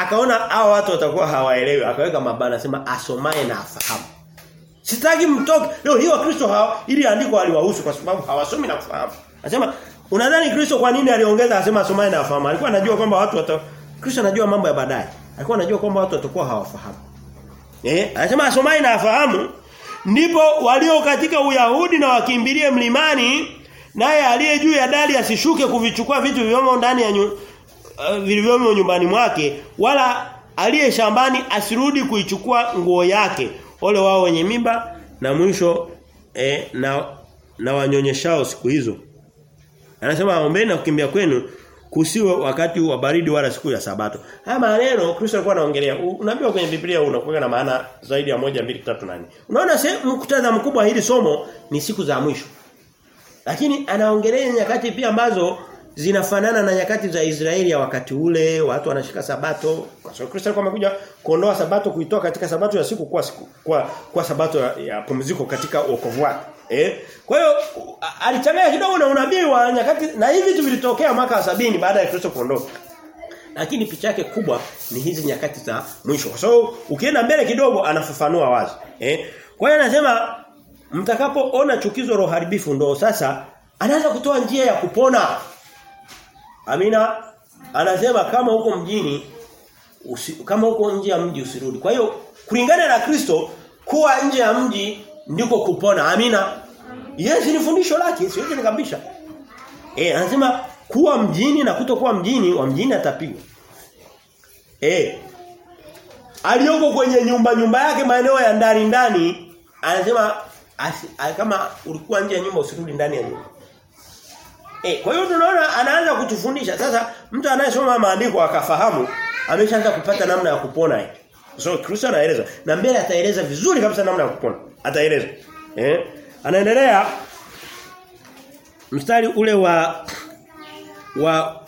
akaona hao watu watakuwa hawaelewi, akaweka mabana sema asomaye na afahamu. Sitaki mtoke. Leo hiyo Kristo hao ili andiko aliwahusu kwa sababu hawasomi na kufahamu. Anasema unadhani Kristo kwa nini aliongeza asema asomaye na afahamu? Alikuwa anajua kwamba watu wata Kristo anajua mambo ya baadaye. Alikuwa anajua kwamba watu watakuwa hawafahamu. Eh, anasema asomaye na afahamu ndipo walio katika Uyahudi na wakimbilie mlimani naye aliye juu ya dali asishuke kuvichukua vitu vilivyomo ndani ya nyu, uh, vilivyomo nyumbani mwake wala aliye shambani asirudi kuichukua nguo yake ole wao wenye mimba na mwisho eh, na na wanyonyeshao siku hizo. Anasema ombeni na kukimbia kwenu kusiwe wakati wa baridi wala siku ya sabato. Haya maneno Kristo alikuwa anaongelea. Unaambiwa kwenye Biblia unakuwa na maana zaidi ya moja mbili tatu nane unaona mkutadha mkubwa hili somo ni siku za mwisho. Lakini anaongelea nyakati pia ambazo zinafanana na nyakati za Israeli ya wakati ule watu wanashika sabato kwa sababu Kristo alikuwa amekuja kuondoa sabato kuitoa katika sabato ya siku kwa siku kwa kwa sabato ya, pumziko katika wokovu wake eh kwa hiyo alichanganya kidogo na unabii wa nyakati na hivi vitu vilitokea mwaka wa sabini baada ya Kristo kuondoka lakini picha yake kubwa ni hizi nyakati za mwisho. Kwa sababu ukienda mbele kidogo anafafanua wazi. Eh? Kwa hiyo anasema mtakapoona chukizo roharibifu ndio sasa anaanza kutoa njia ya kupona. Amina. Anasema kama huko mjini usi, kama huko nje ya mji usirudi. Kwa hiyo kulingana na Kristo kuwa nje ya mji ndiko kupona. Amina. Yesu ni fundisho lake, siwezi nikabisha. Eh anasema kuwa mjini na kutokuwa mjini wa mjini atapigwa. Eh aliyoko kwenye nyumba nyumba yake maeneo ya ndani ndani anasema asi, kama ulikuwa nje ya nyumba usirudi ndani ya nyumba. Eh kwa hiyo tunaona anaanza kutufundisha. Sasa mtu anayesoma maandiko akafahamu ameshaanza kupata namna ya kupona hii. So Kristo anaeleza na mbele ataeleza vizuri kabisa namna ya kupona. Ataeleza. Eh? Anaendelea mstari ule wa wa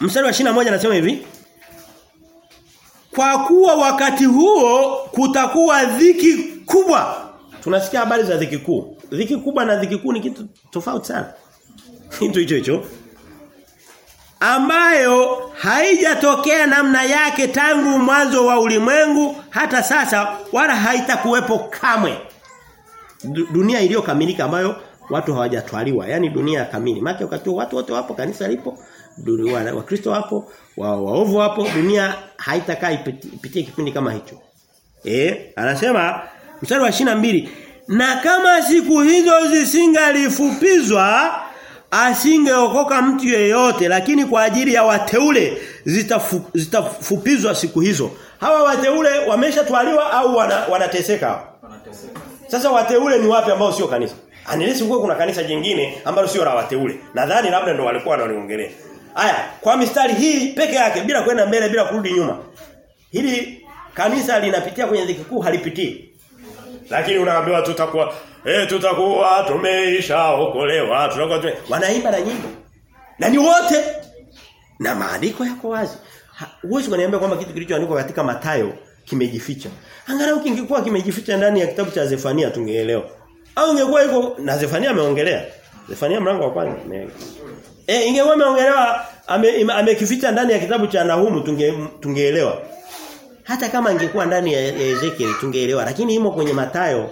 mstari wa 21 anasema hivi Kwa kuwa wakati huo kutakuwa dhiki kubwa. Tunasikia habari za dhiki kuu. Dhiki kubwa na dhiki kuu ni kitu tofauti sana. Kitu hicho hicho ambayo haijatokea namna yake tangu mwanzo wa ulimwengu hata sasa wala haitakuwepo kamwe. Dunia iliyokamilika ambayo watu hawajatwaliwa, yani dunia kamili. Maana wakati watu wote wapo, kanisa lipo, dunia wakristo wapo, wa waovu wapo, dunia haitakaa ipitie kipindi kama hicho. Eh, anasema mstari wa mbili na kama siku hizo zisingalifupizwa asingeokoka mtu yeyote lakini kwa ajili ya wateule zitafu, zitafupizwa siku hizo. Hawa wateule wameshatwaliwa au wana, wanateseka? Wanateseka. Sasa wateule ni wapi ambao sio kanisa? Anilisi kuwa kuna kanisa jingine ambalo sio la wateule. Nadhani labda ndo walikuwa wanaliongelea. Aya, kwa mistari hii peke yake bila kwenda mbele bila kurudi nyuma. Hili kanisa linapitia kwenye dhiki kuu halipitii. Lakini unaambiwa tutakuwa eh tutakuwa tumeishaokolewa tutakuwa tume... wanaimba na nyimbo. Na ni wote. Na maandiko yako wazi. Huwezi kuniambia kwamba kitu kilichoandikwa katika Matayo kimejificha. Angalau kingekuwa kimejificha ndani ya kitabu cha Zefania tungeelewa. Au ingekuwa iko na Zefania ameongelea. Zefania mlango wa kwanza. Eh ingekuwa ameongelewa amekificha ame ndani ya kitabu cha Nahumu tunge tungeelewa. Hata kama ingekuwa ndani ya Ezekiel tungeelewa lakini imo kwenye Matayo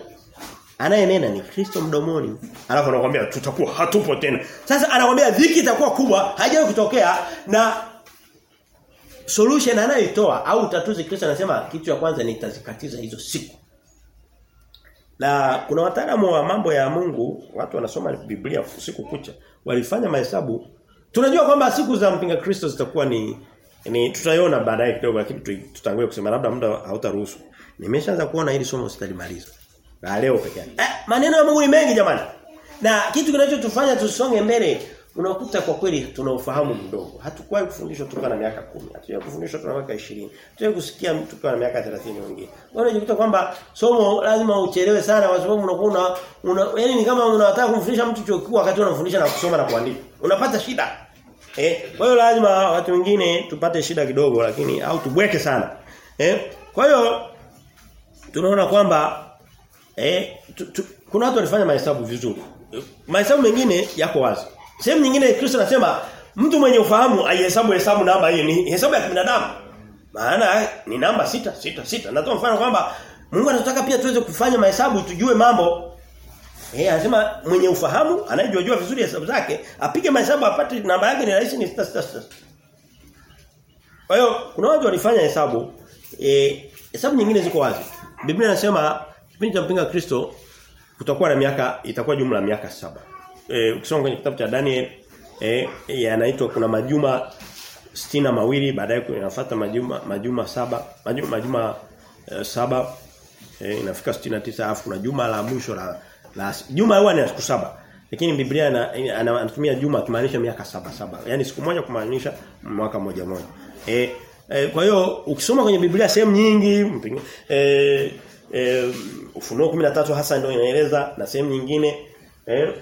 anayenena ni Kristo mdomoni. Alafu anakuambia tutakuwa hatupo tena. Sasa anakuambia dhiki itakuwa kubwa, haijawahi kutokea na solution anayoitoa au utatuzi Kristo anasema kitu cha kwanza nitazikatiza hizo siku. Na kuna wataalamu wa mambo ya Mungu, watu wanasoma Biblia usiku kucha, walifanya mahesabu. Tunajua kwamba siku za mpinga Kristo zitakuwa ni ni tutaiona baadaye kidogo lakini tutangulie kusema labda muda hautaruhusu. Nimeshaanza kuona hili somo sitalimaliza. Na leo peke yake. Eh, maneno ya Mungu ni mengi jamani. Na kitu kinachotufanya tusonge mbele unakuta kwa kweli tuna ufahamu mdogo. Hatukuwahi kufundishwa tukiwa na miaka 10. Hatujawahi kufundishwa tuna miaka 20. Hatujawahi kusikia mtu tukiwa na miaka 30 wengine. Unajikuta kwamba somo lazima uchelewe sana kwa sababu unakuwa una, yaani ni kama unataka kumfundisha mtu chuo kikuu wakati unamfundisha na kusoma na kuandika. Unapata shida. Eh, kwa hiyo lazima watu wengine tupate shida kidogo lakini au tubweke sana. Eh? Kwa hiyo tunaona kwamba eh tu, tu, kuna watu walifanya mahesabu vizuri. Mahesabu mengine yako wazi. Sehemu nyingine Kristo anasema mtu mwenye ufahamu aihesabu hesabu namba hiyo ni hesabu ya binadamu. Maana ni namba sita sita sita. Natoa mfano kwamba Mungu anataka pia tuweze kufanya mahesabu tujue mambo. Eh anasema mwenye ufahamu anayejua jua vizuri hesabu zake apige mahesabu apate namba yake ni rahisi ni sita sita sita. Kwa hiyo kuna watu walifanya hesabu eh hesabu nyingine ziko wazi. Biblia inasema kipindi cha mpinga Kristo kutakuwa na miaka itakuwa jumla miaka saba. Eh ukisoma kwenye kitabu cha Daniel eh yanaitwa kuna majuma stina mawili baadaye inafuata majuma majuma saba majuma, majuma eh, saba eh, inafika 69 alafu kuna juma la mwisho la, la juma huwa ni siku saba. Lakini Biblia anatumia juma kumaanisha miaka saba saba. Yani siku moja kumaanisha mwaka moja moja. Eh, eh kwa hiyo ukisoma kwenye Biblia sehemu nyingi eh, eh Ufunuo 13 hasa ndio inaeleza na sehemu nyingine eh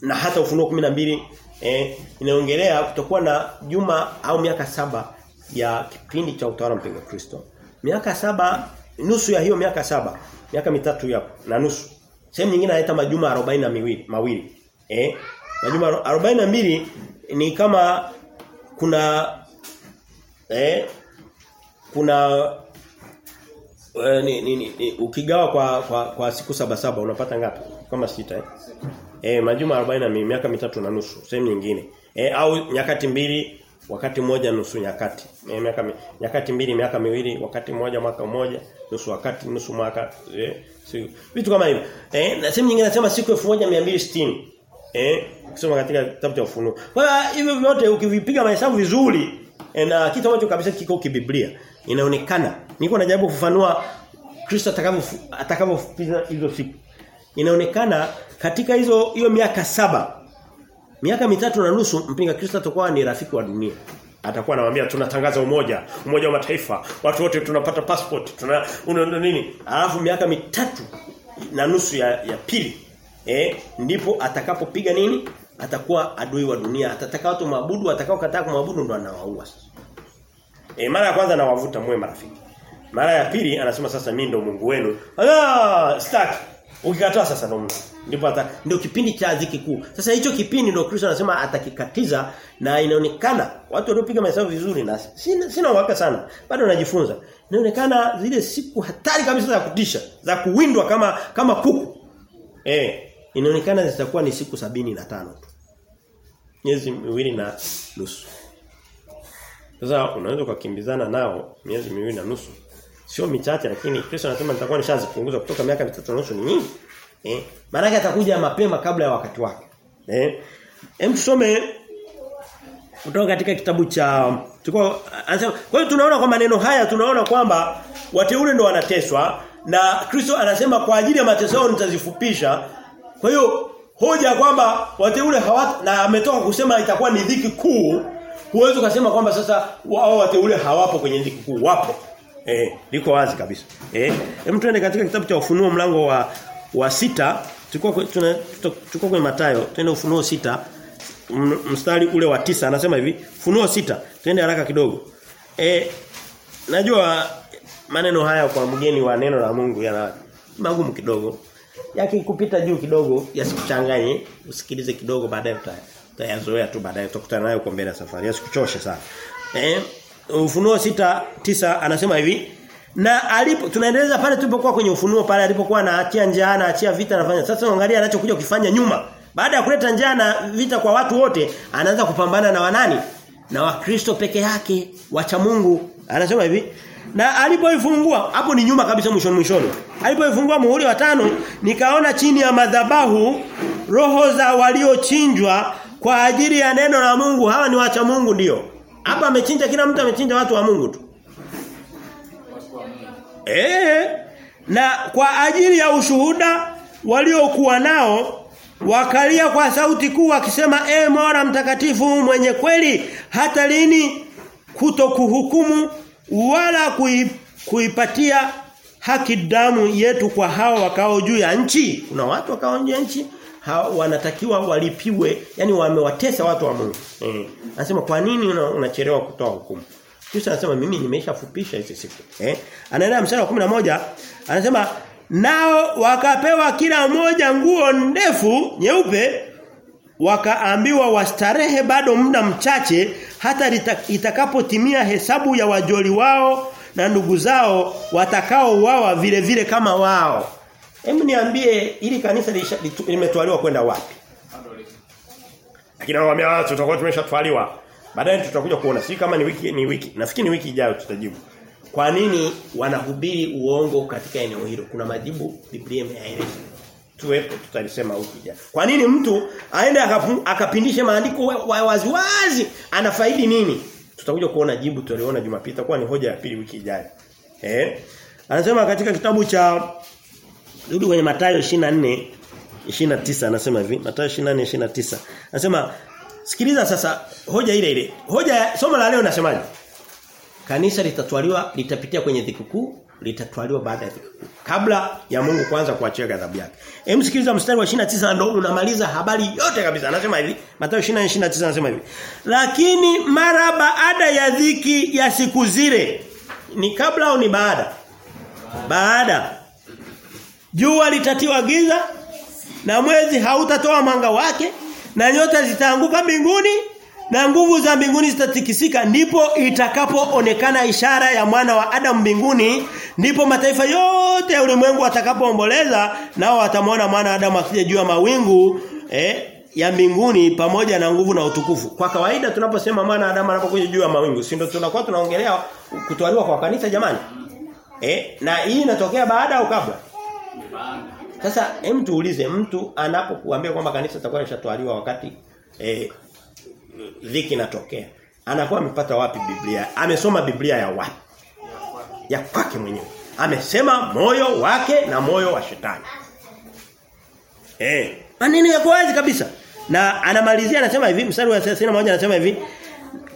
na hata Ufunuo 12 eh inaongelea kutokuwa na juma au miaka saba ya kipindi cha utawala mpinga Kristo. Miaka saba nusu ya hiyo miaka saba, miaka mitatu ya na nusu. Sehemu nyingine inaita majuma 40 na miwili, mawili. Eh? Majuma 42 ni kama kuna eh kuna eh, ni, ni, ni, ukigawa kwa, kwa kwa siku saba saba unapata ngapi? Kama sita eh. Eh majuma 40 na miaka mitatu na nusu sehemu nyingine. Eh au nyakati mbili wakati mmoja nusu nyakati. E, miaka mi, nyakati mbili miaka miwili, wakati mmoja mwaka mmoja, nusu wakati nusu mwaka. E, si, vitu kama hivyo. Eh na sehemu nyingine nasema siku 1260. Eh kusoma katika kitabu cha ufunuo. Kwa hivyo vyote ukivipiga mahesabu vizuri e, na kitu ambacho kabisa kiko kibiblia inaonekana. Niko najaribu kufanua Kristo atakavyo atakavyofikia hizo siku. Inaonekana katika hizo hiyo miaka saba Miaka mitatu na nusu mpinga Kristo atakuwa ni rafiki wa dunia. Atakuwa anamwambia tunatangaza umoja, umoja wa mataifa, watu wote tunapata passport, tuna una nini? Alafu miaka mitatu na nusu ya, ya pili eh ndipo atakapopiga nini? Atakuwa adui wa dunia. Atataka watu maabudu, atakao kataa kumwabudu ndo anawaua sasa. Eh mara ya kwanza anawavuta mwe marafiki. Mara ya pili anasema sasa mimi ndo Mungu wenu. Ah. Ukikataa sasa ndo ndipo ndio kipindi cha dhiki kuu. Sasa hicho kipindi ndio Kristo anasema atakikatiza na inaonekana watu waliopiga mahesabu vizuri na sina sina uhakika sana. Bado najifunza. Inaonekana zile siku hatari kabisa za kutisha, za kuwindwa kama kama kuku. Eh, inaonekana zitakuwa ni siku sabini na tano tu. Miezi miwili na nusu. Sasa unaweza kukimbizana nao miezi miwili na nusu. Sio michache lakini Kristo anasema nitakuwa nishazipunguza kutoka miaka mitatu na nusu ni nyingi. Eh? Maana atakuja mapema kabla ya wakati wake. Eh? Hem tusome kutoka katika kitabu cha tuko anasema kwa hiyo tunaona kwa maneno haya tunaona kwamba wateule ndo wanateswa na Kristo anasema kwa ajili ya mateso yao nitazifupisha. Kwa hiyo hoja kwamba wateule hawata na ametoka kusema itakuwa ni dhiki kuu huwezi kusema kwamba sasa wao wateule hawapo kwenye dhiki kuu wapo. Eh, liko wazi kabisa. Eh, hem tuende katika kitabu cha ufunuo mlango wa wa sita. Tulikuwa tulikuwa kwenye Mathayo. Twende ufunuo sita. Mstari ule wa tisa anasema hivi. Ufunuo sita. Twende haraka kidogo. Eh, najua maneno haya kwa mgeni wa neno la Mungu yana magumu kidogo. Yake kupita juu kidogo yasikuchanganye usikilize kidogo baadaye utayazoea tu baadaye. Utakutana nayo kwa mbele ya safari. Yasikuchoshe sana. Eh ufunuo sita tisa anasema hivi na alipo tunaendeleza pale tulipokuwa kwenye ufunuo pale alipokuwa anaachia njaa na achia vita anafanya. Sasa angalia anachokuja kufanya nyuma. Baada ya kuleta njaa na vita kwa watu wote, anaanza kupambana na wanani? Na Wakristo peke yake, wacha Mungu. Anasema hivi, na alipoifungua, hapo ni nyuma kabisa mwishoni mwishoni. Alipoifungua muhuri wa tano, nikaona chini ya madhabahu roho za waliochinjwa kwa ajili ya neno la Mungu. Hawa ni wacha Mungu ndio. Hapa amechinja kila mtu amechinja watu wa Mungu tu. Eh na kwa ajili ya ushuhuda waliokuwa nao wakalia kwa sauti kuu wakisema e Mola mtakatifu mwenye kweli hata lini kutokuhukumu wala kui, kuipatia haki damu yetu kwa hao wakao juu ya nchi kuna watu wakao juu ya nchi wanatakiwa walipiwe yani wamewatesa watu wa Mungu eh anasema kwa nini unachelewa una kutoa hukumu Kristo anasema mimi nimeshafupisha hizo siku. Eh? Anaendelea mstari wa 11 anasema nao wakapewa kila mmoja nguo ndefu nyeupe wakaambiwa wastarehe bado muda mchache hata itakapotimia hesabu ya wajoli wao na ndugu zao watakao wao vile vile kama wao. Hebu niambie ili kanisa limetwaliwa kwenda wapi? Lakini anawaambia tutakuwa tumeshatwaliwa. Baadaye tutakuja kuona si kama ni wiki ni wiki. Nafikiri ni wiki ijayo tutajibu. Kwa nini wanahubiri uongo katika eneo hilo? Kuna majibu Biblia imeyaeleza. Tuwepo tutalisema wiki ijayo. Kwa nini mtu aende akapindishe maandiko wazi wazi anafaidi nini? Tutakuja kuona jibu tuliona Jumapili kwa ni hoja ya pili wiki ijayo. Eh? Anasema katika kitabu cha Rudi kwenye Mathayo 24 29 anasema hivi. Mathayo 24 29. Anasema Sikiliza sasa hoja ile ile. Hoja somo la leo nasemaje? Kanisa litatwaliwa litapitia kwenye dhiki litatwaliwa baada ya dhiki. Kabla ya Mungu kuanza kuachia ghadhabu yake. Hem sikiliza mstari wa 29 ndio unamaliza habari yote kabisa. Anasema hivi, Mathayo 24:29 anasema hivi. Lakini mara baada ya dhiki ya siku zile ni kabla au ni baada? Baada. Jua litatiwa giza na mwezi hautatoa mwanga wake na nyota zitaanguka mbinguni na nguvu za mbinguni zitatikisika ndipo itakapoonekana ishara ya mwana wa Adamu mbinguni ndipo mataifa yote ya ulimwengu atakapoomboleza nao watamwona mwana wa Adamu akija juu ya mawingu eh, ya mbinguni pamoja na nguvu na utukufu. Kwa kawaida tunaposema mwana wa Adamu anapokuja juu ya mawingu, si ndio tunakuwa tunaongelea kutwaliwa kwa kanisa jamani? Eh, na hii inatokea baada au kabla? Sasa hem tuulize mtu anapokuambia kwamba kanisa litakuwa lishatwaliwa wakati eh, dhiki inatokea. Anakuwa amepata wapi Biblia? Amesoma Biblia ya wapi? Ya kwake mwenyewe. Amesema moyo wake na moyo wa shetani. Eh, maneno yako wazi kabisa. Na anamalizia anasema hivi mstari wa 31 anasema hivi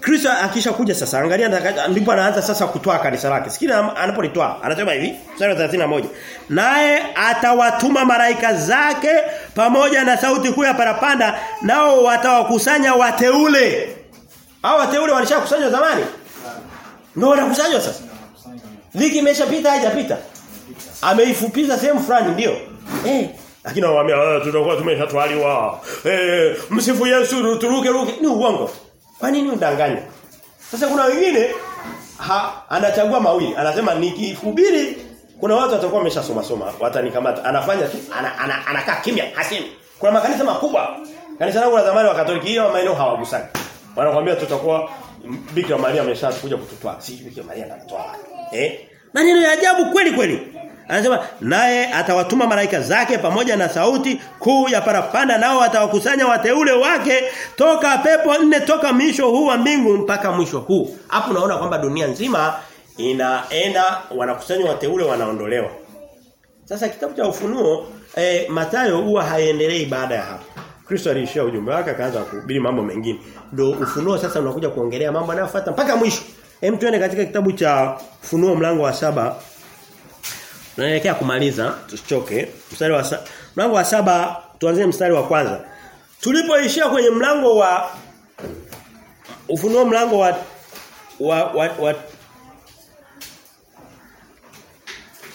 Kristo akisha kuja sasa angalia ndipo anaanza sasa kutoa kanisa lake. Sikia anapolitoa anasema hivi mstari wa 31. Naye atawatuma maraika zake pamoja na sauti kuu ya parapanda nao watawakusanya wateule. Hao wateule walishakusanywa zamani? Ndio wanakusanywa sasa. Wiki imeshapita haijapita. Ameifupiza sehemu fulani ndio. Eh lakini anawaambia ah, tutakuwa tumeshatwaliwa. Eh msifu Yesu turuke ruke ni uongo. Kwa nini udanganya? Sasa kuna wengine ha, anachagua mawili. Anasema nikihubiri kuna watu watakuwa wameshasoma soma, watanikamata. Anafanya tu ana, ana, anakaa kimya, hasemi. Kuna makanisa makubwa. Kanisa langu la zamani wa Katoliki hiyo maeneo hawagusani. Wanakuambia tutakuwa Bikira Maria ameshakuja kututwaa. Si Bikira Maria anatwaa. Eh? Maneno ya ajabu kweli kweli. Anasema naye atawatuma malaika zake pamoja na sauti kuu ya parapanda nao atawakusanya wateule wake toka pepo nne toka mwisho huu wa mbingu mpaka mwisho huu. Hapo unaona kwamba dunia nzima inaenda wanakusanywa wateule wanaondolewa. Sasa kitabu cha ufunuo eh, Mathayo huwa haiendelei baada ya hapo. Kristo aliishia ujumbe wake akaanza kuhubiri mambo mengine. Ndio ufunuo sasa unakuja kuongelea mambo yanayofuata mpaka mwisho. Hem tuende katika kitabu cha Ufunuo mlango wa saba Tunaelekea kumaliza, tusichoke. Mstari wa mlango wa saba tuanzie mstari wa kwanza. Tulipoishia kwenye mlango wa Ufunuo mlango wa wa, wa, wa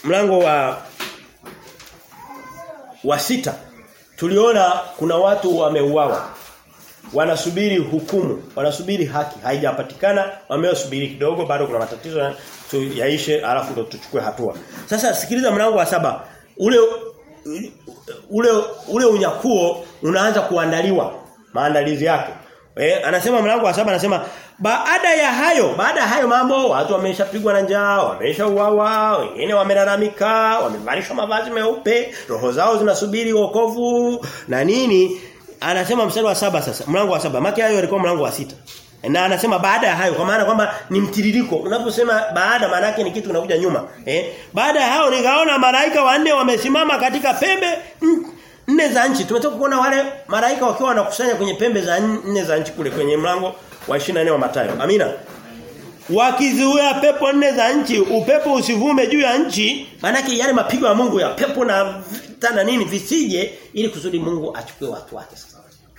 mlango wa wa sita tuliona kuna watu wameuawa wanasubiri hukumu wanasubiri haki haijapatikana wamesubiri kidogo bado kuna matatizo tu yaishe alafu ndo tuchukue hatua. Sasa sikiliza mlango wa saba. Ule ule ule unyakuo unaanza kuandaliwa maandalizi yake. Eh anasema mlango wa saba anasema baada ya hayo baada ya hayo mambo watu wameshapigwa na njaa wameshauawa wengine wamelalamika wamevalishwa mavazi meupe roho zao zinasubiri wokovu na nini. Anasema mstari wa saba sasa mlango wa saba. Maki hayo alikuwa mlango wa sita na anasema baada ya hayo kwa maana kwamba ni mtiririko. Unaposema baada maana ni kitu kinakuja nyuma eh? Baada ya hayo nikaona malaika wanne wamesimama katika pembe nne za nchi. Tumetoka kuona wale malaika wakiwa wanakusanya kwenye pembe za nne za nchi kule kwenye mlango wa 24 wa Mathayo. Amina? Wakizuia pepo nne za nchi upepo usivume juu ya nchi maana yake yale mapigo ya Mungu ya pepo na vita na nini visije ili kusudi Mungu achukue watu wake sasa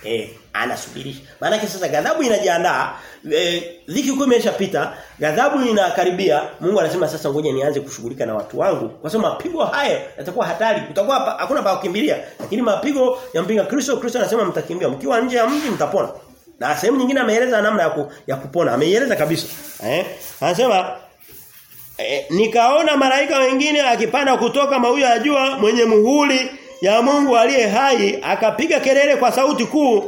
eh anasubiri. maana sasa ghadhabu inajiandaa. Eh, dhiki kuu imeshapita ghadhabu inakaribia. Mungu anasema sasa ngoja nianze kushughulika na watu wangu. Kwa sababu mapigo haya yatakuwa hatari. Kutakuwa hakuna pa kukimbilia. Lakini mapigo ya mpinga Kristo Kristo anasema mtakimbia. Mkiwa nje ya mji mtapona. Na sehemu nyingine ameeleza namna ya, ku, ya kupona. Ameieleza kabisa. Eh anasema eh, nikaona malaika wengine akipanda kutoka mawio ya jua mwenye muhuri ya Mungu aliye hai akapiga kelele kwa sauti kuu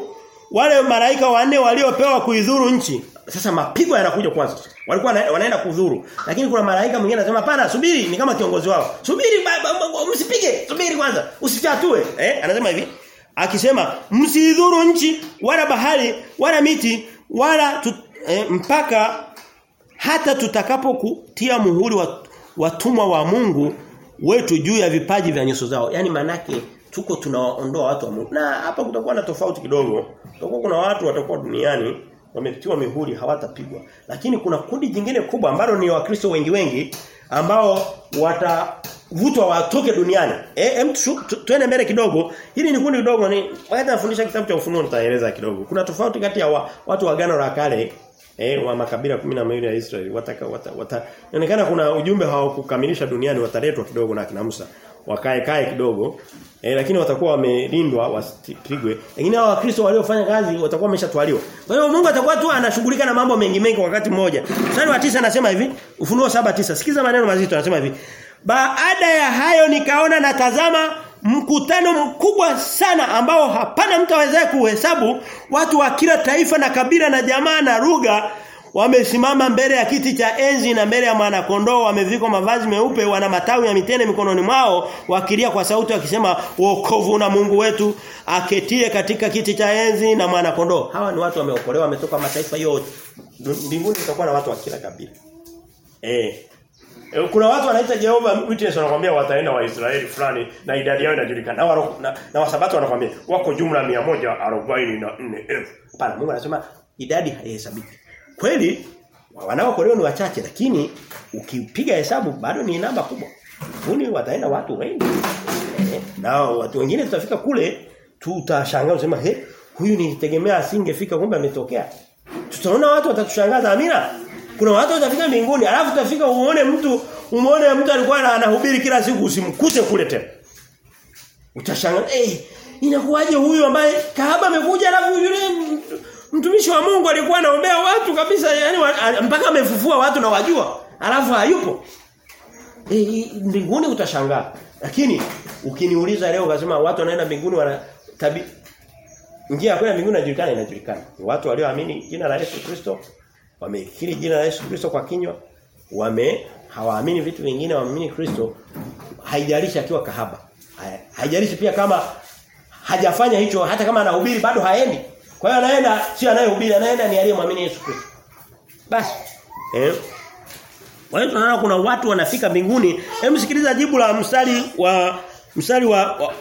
wale malaika wanne waliopewa kuidhuru nchi. Sasa mapigo yanakuja kwanza. Walikuwa wanaenda kudhuru. Lakini kuna malaika mwingine anasema hapana subiri ni kama kiongozi wao. Subiri msipige subiri kwanza usichatue eh anasema hivi akisema msidhuru nchi wala bahari wala miti wala tu, eh, mpaka hata tutakapokutia muhuri wa watumwa wa Mungu wetu juu ya vipaji vya nyuso zao. Yaani manake tuko tunaondoa watu wa Mungu. Na hapa kutakuwa na tofauti kidogo. Kutakuwa kuna watu watakuwa duniani wametiwa mihuri hawatapigwa. Lakini kuna kundi jingine kubwa ambalo ni wakristo wengi wengi ambao watavutwa watoke duniani. Eh twende mbele kidogo. Hili ni kundi kidogo ni wakati nafundisha kitabu cha ufunuo nitaeleza kidogo. Kuna tofauti kati ya wa, watu wa agano la kale eh wa makabila 12 ya Israeli wataka wata, wata kuna ujumbe hawakukamilisha duniani wataletwa kidogo na kina Musa wakae kae kidogo. Eh, lakini watakuwa wamelindwa wasipigwe. Lakini hao wakristo waliofanya kazi watakuwa wameshatwaliwa. Kwa hiyo Mungu atakuwa tu anashughulika na mambo mengi mengi wakati mmoja. Mstari wa tisa anasema hivi ufunuo saba tisa. Sikiza maneno mazito anasema hivi. Baada ya hayo nikaona na tazama mkutano mkubwa sana ambao hapana mtu awezaye kuhesabu watu wa kila taifa na kabila na jamaa na lugha wamesimama mbele ya kiti cha enzi na mbele ya mwana kondoo wamevikwa mavazi meupe wana matawi ya mitene mikononi mwao wakilia kwa sauti wakisema wokovu na Mungu wetu aketie katika kiti cha enzi na mwana kondoo hawa ni watu wameokolewa wametoka mataifa yote mbinguni kutakuwa na watu wa kila kabila eh kuna watu wanaita Jehova Witness wanakuambia wataenda Waisraeli fulani na idadi yao inajulikana. Na, na, na wasabato wanakuambia wako jumla 144,000. Hapana, Mungu anasema idadi haihesabiki. Kweli wanaokolewa ni wachache lakini ukipiga hesabu bado ni namba kubwa. Huni wataenda watu wengi. Eh, na watu wengine tutafika kule tutashangaa usema he huyu nilitegemea asingefika kumbe ametokea. Tutaona watu watatushangaza amina. Kuna watu watafika mbinguni alafu utafika uone mtu umeone mtu alikuwa anahubiri kila siku usimkute kule tena. Utashangaa eh inakuwaje huyu ambaye kahaba amekuja alafu yule mtumishi wa Mungu alikuwa anaombea watu kabisa yani mpaka amefufua watu na wajua alafu hayupo. E, mbinguni utashangaa. Lakini ukiniuliza leo ukasema watu wanaenda mbinguni wana tabi njia ya kwenda mbinguni inajulikana inajulikana. Watu walioamini jina la Yesu Kristo wamekiri jina la Yesu Kristo kwa kinywa wame hawaamini vitu vingine waamini Kristo haijalishi akiwa kahaba haijalishi pia kama hajafanya hicho hata kama anahubiri bado haendi kwa hiyo anaenda sio anayehubiri anaenda ni aliyemwamini Yesu Kristo. Basi. Eh? Kwa hiyo tunaona kuna watu wanafika mbinguni. Hebu sikiliza jibu la mstari wa mstari wa wa,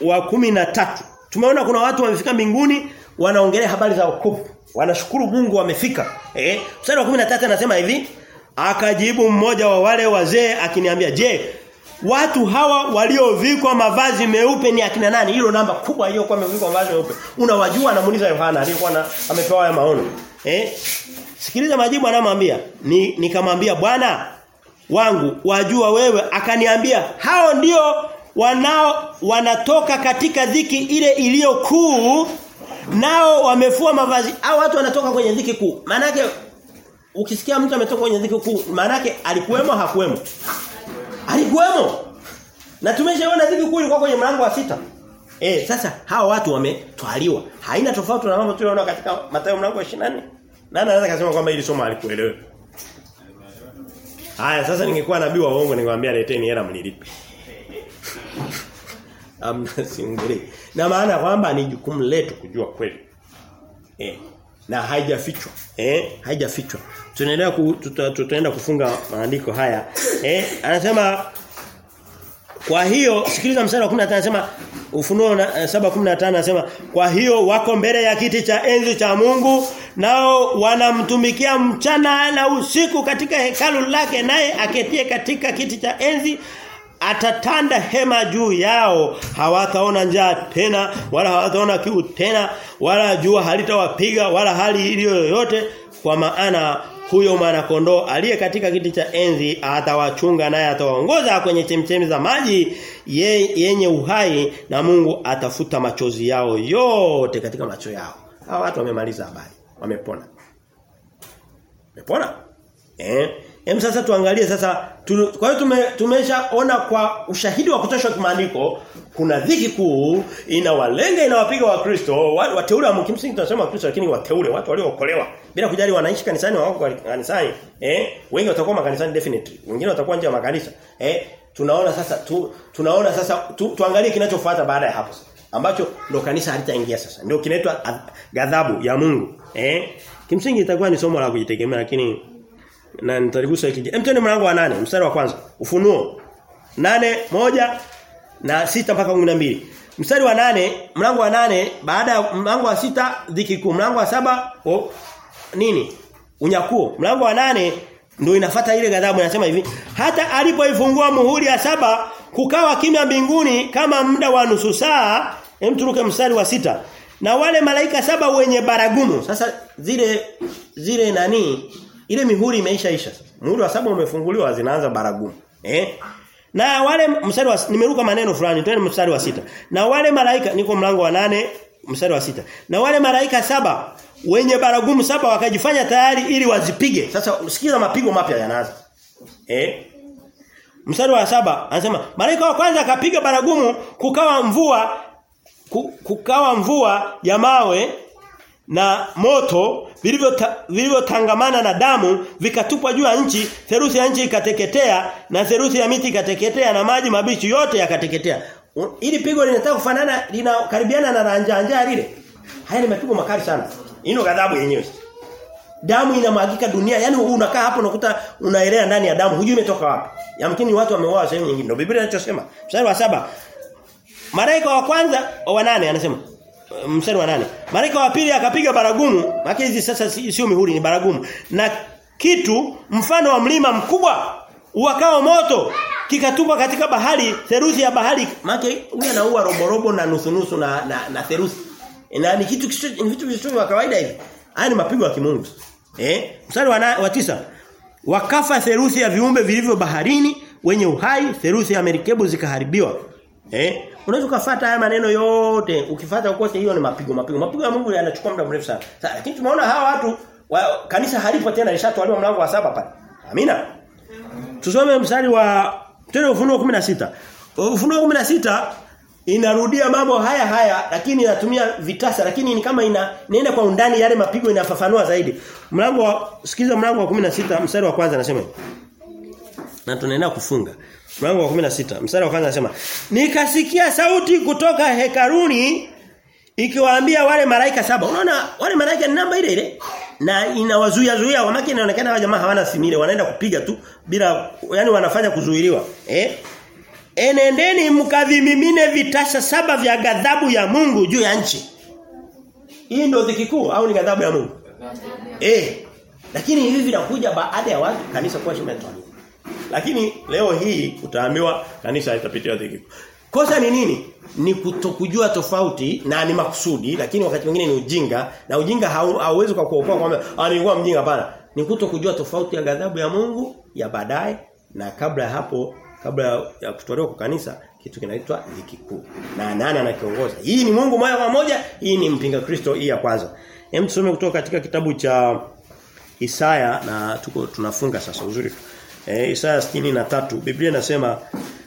wa kumi na tatu. Tumeona kuna watu wamefika mbinguni wanaongelea habari za wokovu. Wanashukuru Mungu wamefika. Eh? Mstari wa 13 anasema hivi, akajibu mmoja wa wale wazee akiniambia, "Je, watu hawa waliovikwa mavazi meupe ni akina nani?" Hilo namba kubwa hiyo amevikwa mavazi meupe. Unawajua anamuuliza Yohana aliyekuwa amepewa haya maono. Eh? Sikiliza majibu anamwambia. Ni nikamwambia, "Bwana wangu, wajua wewe." Akaniambia, "Hao ndio wanao wanatoka katika dhiki ile iliyo kuu nao wamefua mavazi au watu wanatoka kwenye dhiki kuu maana ukisikia mtu ametoka kwenye dhiki kuu maana alikuwemo hakuwemo alikuwemo na tumeshaona dhiki kuu ilikuwa kwenye mlango wa sita eh sasa hawa watu wametwaliwa haina tofauti na mambo tuliyoona katika Mathayo mlango wa 24 nani anaweza kusema kwamba hili somo alikuelewa Haya sasa ningekuwa nabii wa uongo ningewaambia leteni hela mnilipe amna singuri. Na maana kwamba ni jukumu letu kujua kweli. Eh. Na haijafichwa. Eh, haijafichwa. Tunaendelea ku, tuta, tutaenda kufunga maandiko haya. Eh, anasema kwa hiyo sikiliza mstari wa 15 anasema Ufunuo 7:15 anasema kwa hiyo wako mbele ya kiti cha enzi cha Mungu nao wanamtumikia mchana na usiku katika hekalu lake naye aketie katika kiti cha enzi atatanda hema juu yao. Hawataona njaa tena wala hawataona kiu tena wala jua halitawapiga wala hali iliyo yoyote. Kwa maana huyo mwana kondoo aliye katika kiti cha enzi atawachunga naye atawaongoza kwenye chemchemi za maji ye, yenye uhai na Mungu atafuta machozi yao yote katika macho yao. Hawa watu wamemaliza habari wamepona. Wamepona? Eh Hem sasa tuangalie sasa tu, kwa hiyo tume, tumeshaona kwa ushahidi wa kutosha kimaandiko kuna dhiki kuu inawalenga inawapiga wakristo wateule wa kimsingi tunasema wakristo lakini wateule watu waliookolewa bila kujali wanaishi kanisani wako kanisani eh wengi watakuwa makanisani definitely wengine watakuwa nje ya makanisa eh tunaona sasa tu, tunaona sasa tu, tuangalie kinachofuata baada ya hapo ambacho ndo kanisa halitaingia sasa ndio kinaitwa ghadhabu ya Mungu eh. Kimsingi itakuwa ni somo la kujitegemea lakini na nitaligusa hiki. Hem twende mlango wa nane mstari wa kwanza. Ufunuo. nane moja na sita mpaka 12. Mstari wa nane mlango wa nane baada ya mlango wa sita dhiki kuu, mlango wa saba oh, nini? Unyakuo. Mlango wa nane ndio inafuata ile ghadhabu inasema hivi, hata alipoifungua muhuri ya saba kukawa kimya mbinguni kama muda wa nusu saa, hem turuke mstari wa sita. Na wale malaika saba wenye baragumu. Sasa zile zile nani ile mihuri imeishaisha. Muhuri wa saba umefunguliwa zinaanza baragumu. Eh? Na wale mstari wa nimeruka maneno fulani twende mstari wa sita. Na wale malaika niko mlango wa nane mstari wa sita. Na wale malaika saba wenye baragumu saba wakajifanya tayari ili wazipige. Sasa sikiza mapigo mapya yanaanza. Eh? Mstari wa saba anasema malaika wa kwanza akapiga baragumu kukawa mvua kukawa mvua ya mawe na moto vilivyotangamana na damu vikatupwa juu ya nchi theruthi ya nchi ikateketea na theruthi ya miti ikateketea na maji mabichi yote yakateketea. Ili pigo linataka kufanana linakaribiana na ranjanja lile. Haya ni mapigo makali sana. Ino ghadhabu yenyewe. Damu inamwagika dunia. Yani unakaa hapo unakuta unaelea ndani ya damu. Hujui imetoka wapi. Yamkini watu wameuawa sehemu nyingine. Ndio biblia inachosema. Mstari wa saba. Malaika wa kwanza wa nane anasema mstari wa nane. Malaika wa pili akapiga baragumu. Maana hizi sasa sio mihuri ni baragumu. Na kitu mfano wa mlima mkubwa uwakao moto kikatupa katika bahari theruthi ya bahari. Maana huyu anaua robo robo na nusu nusu na na, na theruthi. Na ni kitu ni vitu vya kawaida hivi. Haya ni mapigo ya kimungu. Eh mstari wa, wa tisa. Wakafa theruthi ya viumbe vilivyo baharini wenye uhai theruthi ya merikebu zikaharibiwa eh? Unaweza kufuata haya maneno yote. Ukifuata ukose hiyo ni mapigo mapigo. Mapigo ya Mungu yanachukua muda mrefu sana. Sasa lakini tumeona hawa watu wa, kanisa halipo tena lishatwaliwa mlango wa saba pale. Amina? Tusome mstari wa tena ufunuo 16 ufunuo 16 inarudia mambo haya haya lakini inatumia vitasa lakini ni kama ina inaenda kwa undani yale mapigo inafafanua zaidi. Mlango wa sikiza mlango wa 16 mstari wa kwanza anasema na tunaenda kufunga mlango wa 16 mstari wa kwanza anasema nikasikia sauti kutoka hekaruni ikiwaambia wale malaika saba. Unaona wale malaika ni namba ile ile? Na inawazuia zuia wamaki inaonekana hawa jamaa hawana simile wanaenda kupiga tu bila yani wanafanya kuzuiliwa. Eh? Enendeni mkavimimine vitasha saba vya ghadhabu ya Mungu juu ya nchi. Hii ndio dhiki kuu au ni ghadhabu ya Mungu? Eh lakini hivi vinakuja baada ya watu kanisa kuwa shimetwaliwa lakini leo hii utaambiwa kanisa litapitia dhiki Kosa ni nini? Ni kutokujua tofauti na ni makusudi lakini wakati mwingine ni ujinga na ujinga hauwezi kwa kuokoa kwamba ah nilikuwa mjinga hapana. Ni kutokujua tofauti ya ghadhabu ya Mungu ya baadaye na kabla ya hapo kabla ya kutolewa kwa kanisa kitu kinaitwa dhiki kuu. Na nani anakiongoza? Hii ni Mungu moja kwa moja, hii ni mpinga Kristo hii ya kwanza. Hem tusome kutoka katika kitabu cha Isaya na tuko tunafunga sasa uzuri. Eh Isaya 63 Biblia inasema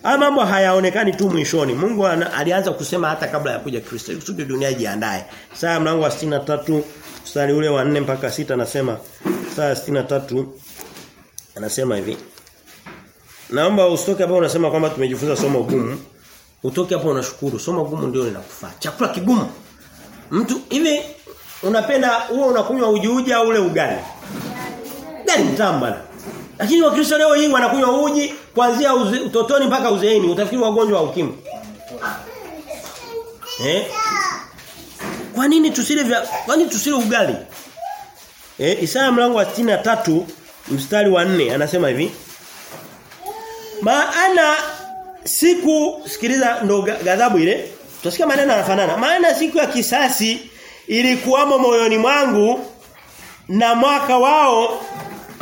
haya mambo hayaonekani tu mwishoni. Mungu alianza kusema hata kabla ya kuja Kristo. Kusudi dunia ijiandae. Isaya mlango wa 63 mstari ule wa 4 mpaka sita anasema Isaya 63 anasema hivi. Naomba usitoke hapo unasema kwamba tumejifunza somo gumu. Utoke hapo unashukuru. Somo gumu ndio linakufaa. Chakula kigumu. Mtu hivi unapenda huo unakunywa uji uji ule ugali? Mtamu bana. Lakini wakristo leo hii wanakunywa uji kuanzia utotoni mpaka uzeeni, utafikiri wagonjwa wa ukimwi. Eh? Kwa nini tusile vya kwa nini tusile ugali? Eh, Isaya mlango wa 63 mstari wa 4 anasema hivi. Maana siku sikiliza ndo ghadhabu ile. Tutasikia maneno yanafanana. Maana siku ya kisasi ilikuwamo moyoni mwangu na mwaka wao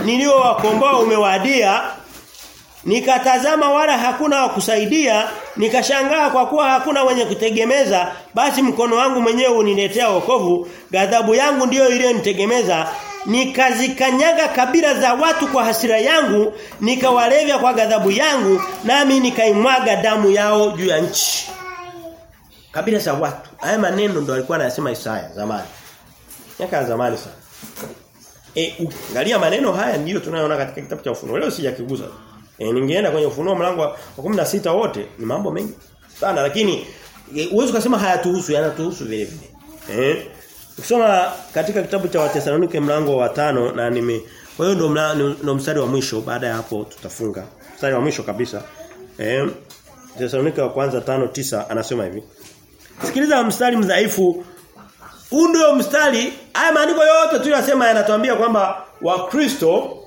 niliowakomboa umewadia nikatazama wala hakuna wa kusaidia nikashangaa kwa kuwa hakuna wenye kutegemeza basi mkono wangu mwenyewe uniletea wokovu ghadhabu yangu ndiyo iliyonitegemeza. Nikazikanyaga kabila za watu kwa hasira yangu nikawalevya kwa ghadhabu yangu nami nikaimwaga damu yao juu ya nchi. Kabila za watu haya maneno ndo alikuwa anasema Isaya zamani. Miaka zamani sana E, angalia maneno haya ndiyo tunayoona katika kitabu cha Ufunuo. Leo sijakigusa. E, ningeenda kwenye Ufunuo mlango wa 16 wote ni mambo mengi sana lakini uwezo e, kusema hayatuhusu yanatuhusu vile vile. Eh? Ukisoma katika kitabu cha Wathesalonike mlango wa tano na nime kwa hiyo ndo ndo mstari wa mwisho baada ya hapo tutafunga. Mstari wa mwisho kabisa. Eh? Wathesalonike wa kwanza tano tisa anasema hivi. Sikiliza mstari mdhaifu huu ndio mstari. Haya maandiko yote tunasema yanatuambia kwamba wakristo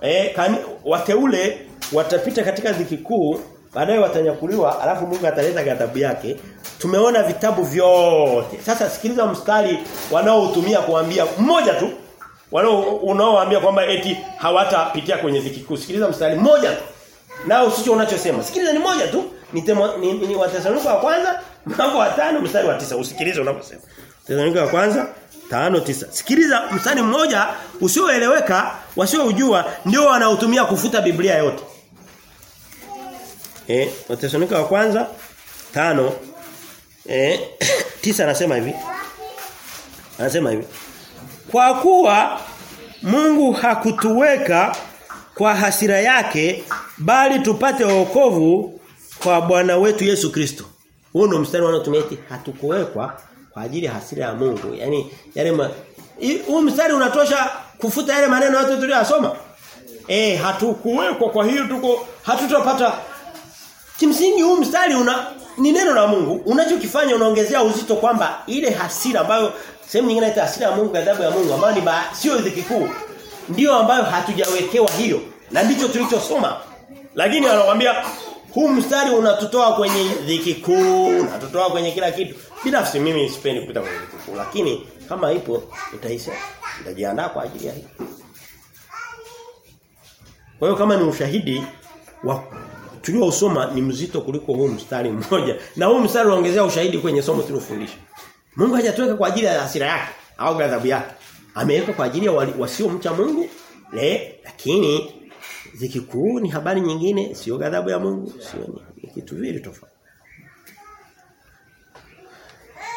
eh kan, wateule watapita katika dhiki kuu baadaye watanyakuliwa alafu Mungu ataleta ghadhabu yake. Tumeona vitabu vyote. Sasa sikiliza mstari wanaoutumia kuambia mmoja tu wanao unaowaambia kwamba eti hawatapitia kwenye dhiki kuu. Sikiliza mstari mmoja tu. Na usicho unachosema. Sikiliza ni moja tu. Ni, temo, ni, ni wa kwanza mlango wa 5 mstari wa tisa. Usikilize unaposema Wathesalonika wa kwanza tano tisa. Sikiliza mstari mmoja usioeleweka wasioujua ndio wanaotumia kufuta Biblia yote. Eh Wathesalonika wa kwanza tano. Eh tisa anasema hivi. Anasema hivi. Kwa kuwa Mungu hakutuweka kwa hasira yake bali tupate wokovu kwa Bwana wetu Yesu Kristo. Huo ndio mstari wanaotumia eti hatukuwekwa kwa ajili ya hasira ya Mungu. Yaani yale ma... huu mstari unatosha kufuta yale maneno yote tuliyosoma. Eh hatukuwekwa kwa hiyo tuko hatutapata kimsingi huu mstari una ni neno la Mungu. Unachokifanya unaongezea uzito kwamba ile hasira ambayo sehemu nyingine inaita hasira ya Mungu, adhabu ya Mungu ambayo ni sio dhiki kikuu Ndio ambayo hatujawekewa hiyo. Na ndicho tulichosoma. Lakini anakuambia huu mstari unatutoa kwenye dhiki kuu, unatutoa kwenye kila kitu. Binafsi mimi sipendi kupita kwenye dhiki kuu, lakini kama ipo utaisha. utajiandaa kwa ajili ya hii. Kwa hiyo kama ni ushahidi wa tuliosoma ni mzito kuliko huu mstari mmoja. Na huu mstari unaongezea ushahidi kwenye somo tulilofundisha. Mungu hajatuweka kwa ajili ya hasira yake au ghadhabu yake. Ameweka kwa ajili ya wasiomcha Mungu. Le, lakini dhiki kuu ni habari nyingine, sio ghadhabu ya Mungu, sio ni kitu vile tofauti.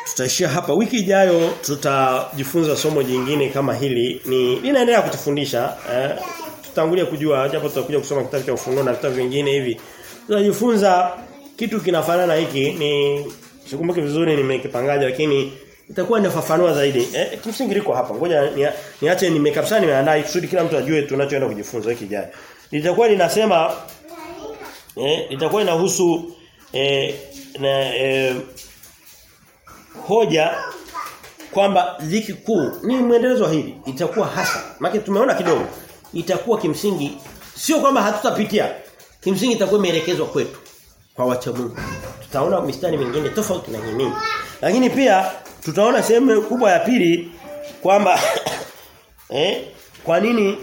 Tutaishia hapa. Wiki ijayo tutajifunza somo jingine kama hili. Ni linaendelea kutufundisha eh, tutangulia kujua japo tutakuja kusoma kitabu cha ufunuo na vitabu vingine hivi. Tutajifunza kitu kinafanana hiki ni sikumbuki vizuri nimekipangaja lakini itakuwa inafafanua zaidi. Eh, kimsingi liko hapa. Ngoja niache ni nimekapsa nimeandaa kusudi kila mtu ajue tunachoenda kujifunza wiki ijayo litakuwa linasema eh litakuwa inahusu eh, na eh, hoja kwamba dhiki kuu ni mwendelezo hili. Itakuwa hasa. Maana tumeona kidogo itakuwa kimsingi sio kwamba hatutapitia. Kimsingi itakuwa imeelekezwa kwetu kwa wacha Mungu tutaona mistari mingine tofauti na hii lakini pia tutaona sehemu kubwa ya pili kwamba eh kwa nini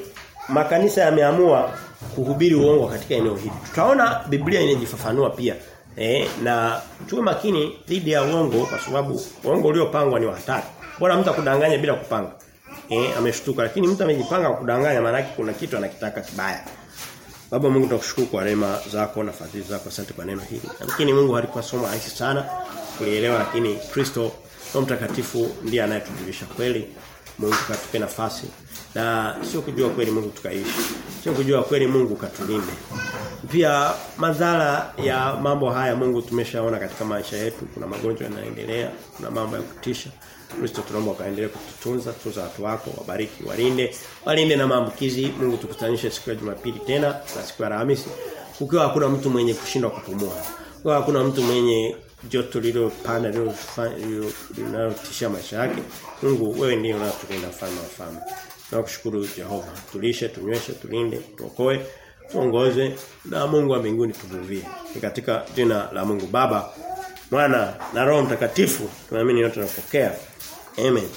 makanisa yameamua kuhubiri uongo katika eneo hili. Tutaona Biblia inajifafanua pia. Eh, na tuwe makini dhidi ya uongo kwa sababu uongo uliopangwa ni hatari. Bora mtu akudanganya bila kupanga. Eh, ameshtuka lakini mtu amejipanga kudanganya maana kuna kitu anakitaka kibaya. Baba Mungu tunakushukuru kwa rehema zako na fadhili zako. Asante kwa neno hili. Lakini Mungu halikuwa somo rahisi sana kulielewa lakini Kristo Roho Mtakatifu ndiye anayetujulisha kweli. Mungu katupe nafasi na sio kujua kweli Mungu tukaishi. Sio kujua kweli Mungu katulinde. Pia madhara ya mambo haya Mungu tumeshaona katika maisha yetu. Kuna magonjwa yanaendelea, kuna mambo ya kutisha. Kristo tunaomba kaendelee kututunza, tunza watu wako, wabariki, walinde, walinde na maambukizi. Mungu tukutanishe siku ya Jumapili tena na siku ya Alhamisi. ukiwa hakuna mtu mwenye kushindwa kupumua. ukiwa hakuna mtu mwenye joto lililopanda linalotisha maisha yake. Mungu wewe ndiye unatulinda mfalme wa falme. Nakushukuru Jehova. Tulishe, tunyweshe, tulinde, tuokoe, tuongoze na Mungu wa mbinguni tuvuvie. Ni katika jina la Mungu Baba, Mwana na Roho Mtakatifu tunaamini yote tunapokea. Amen.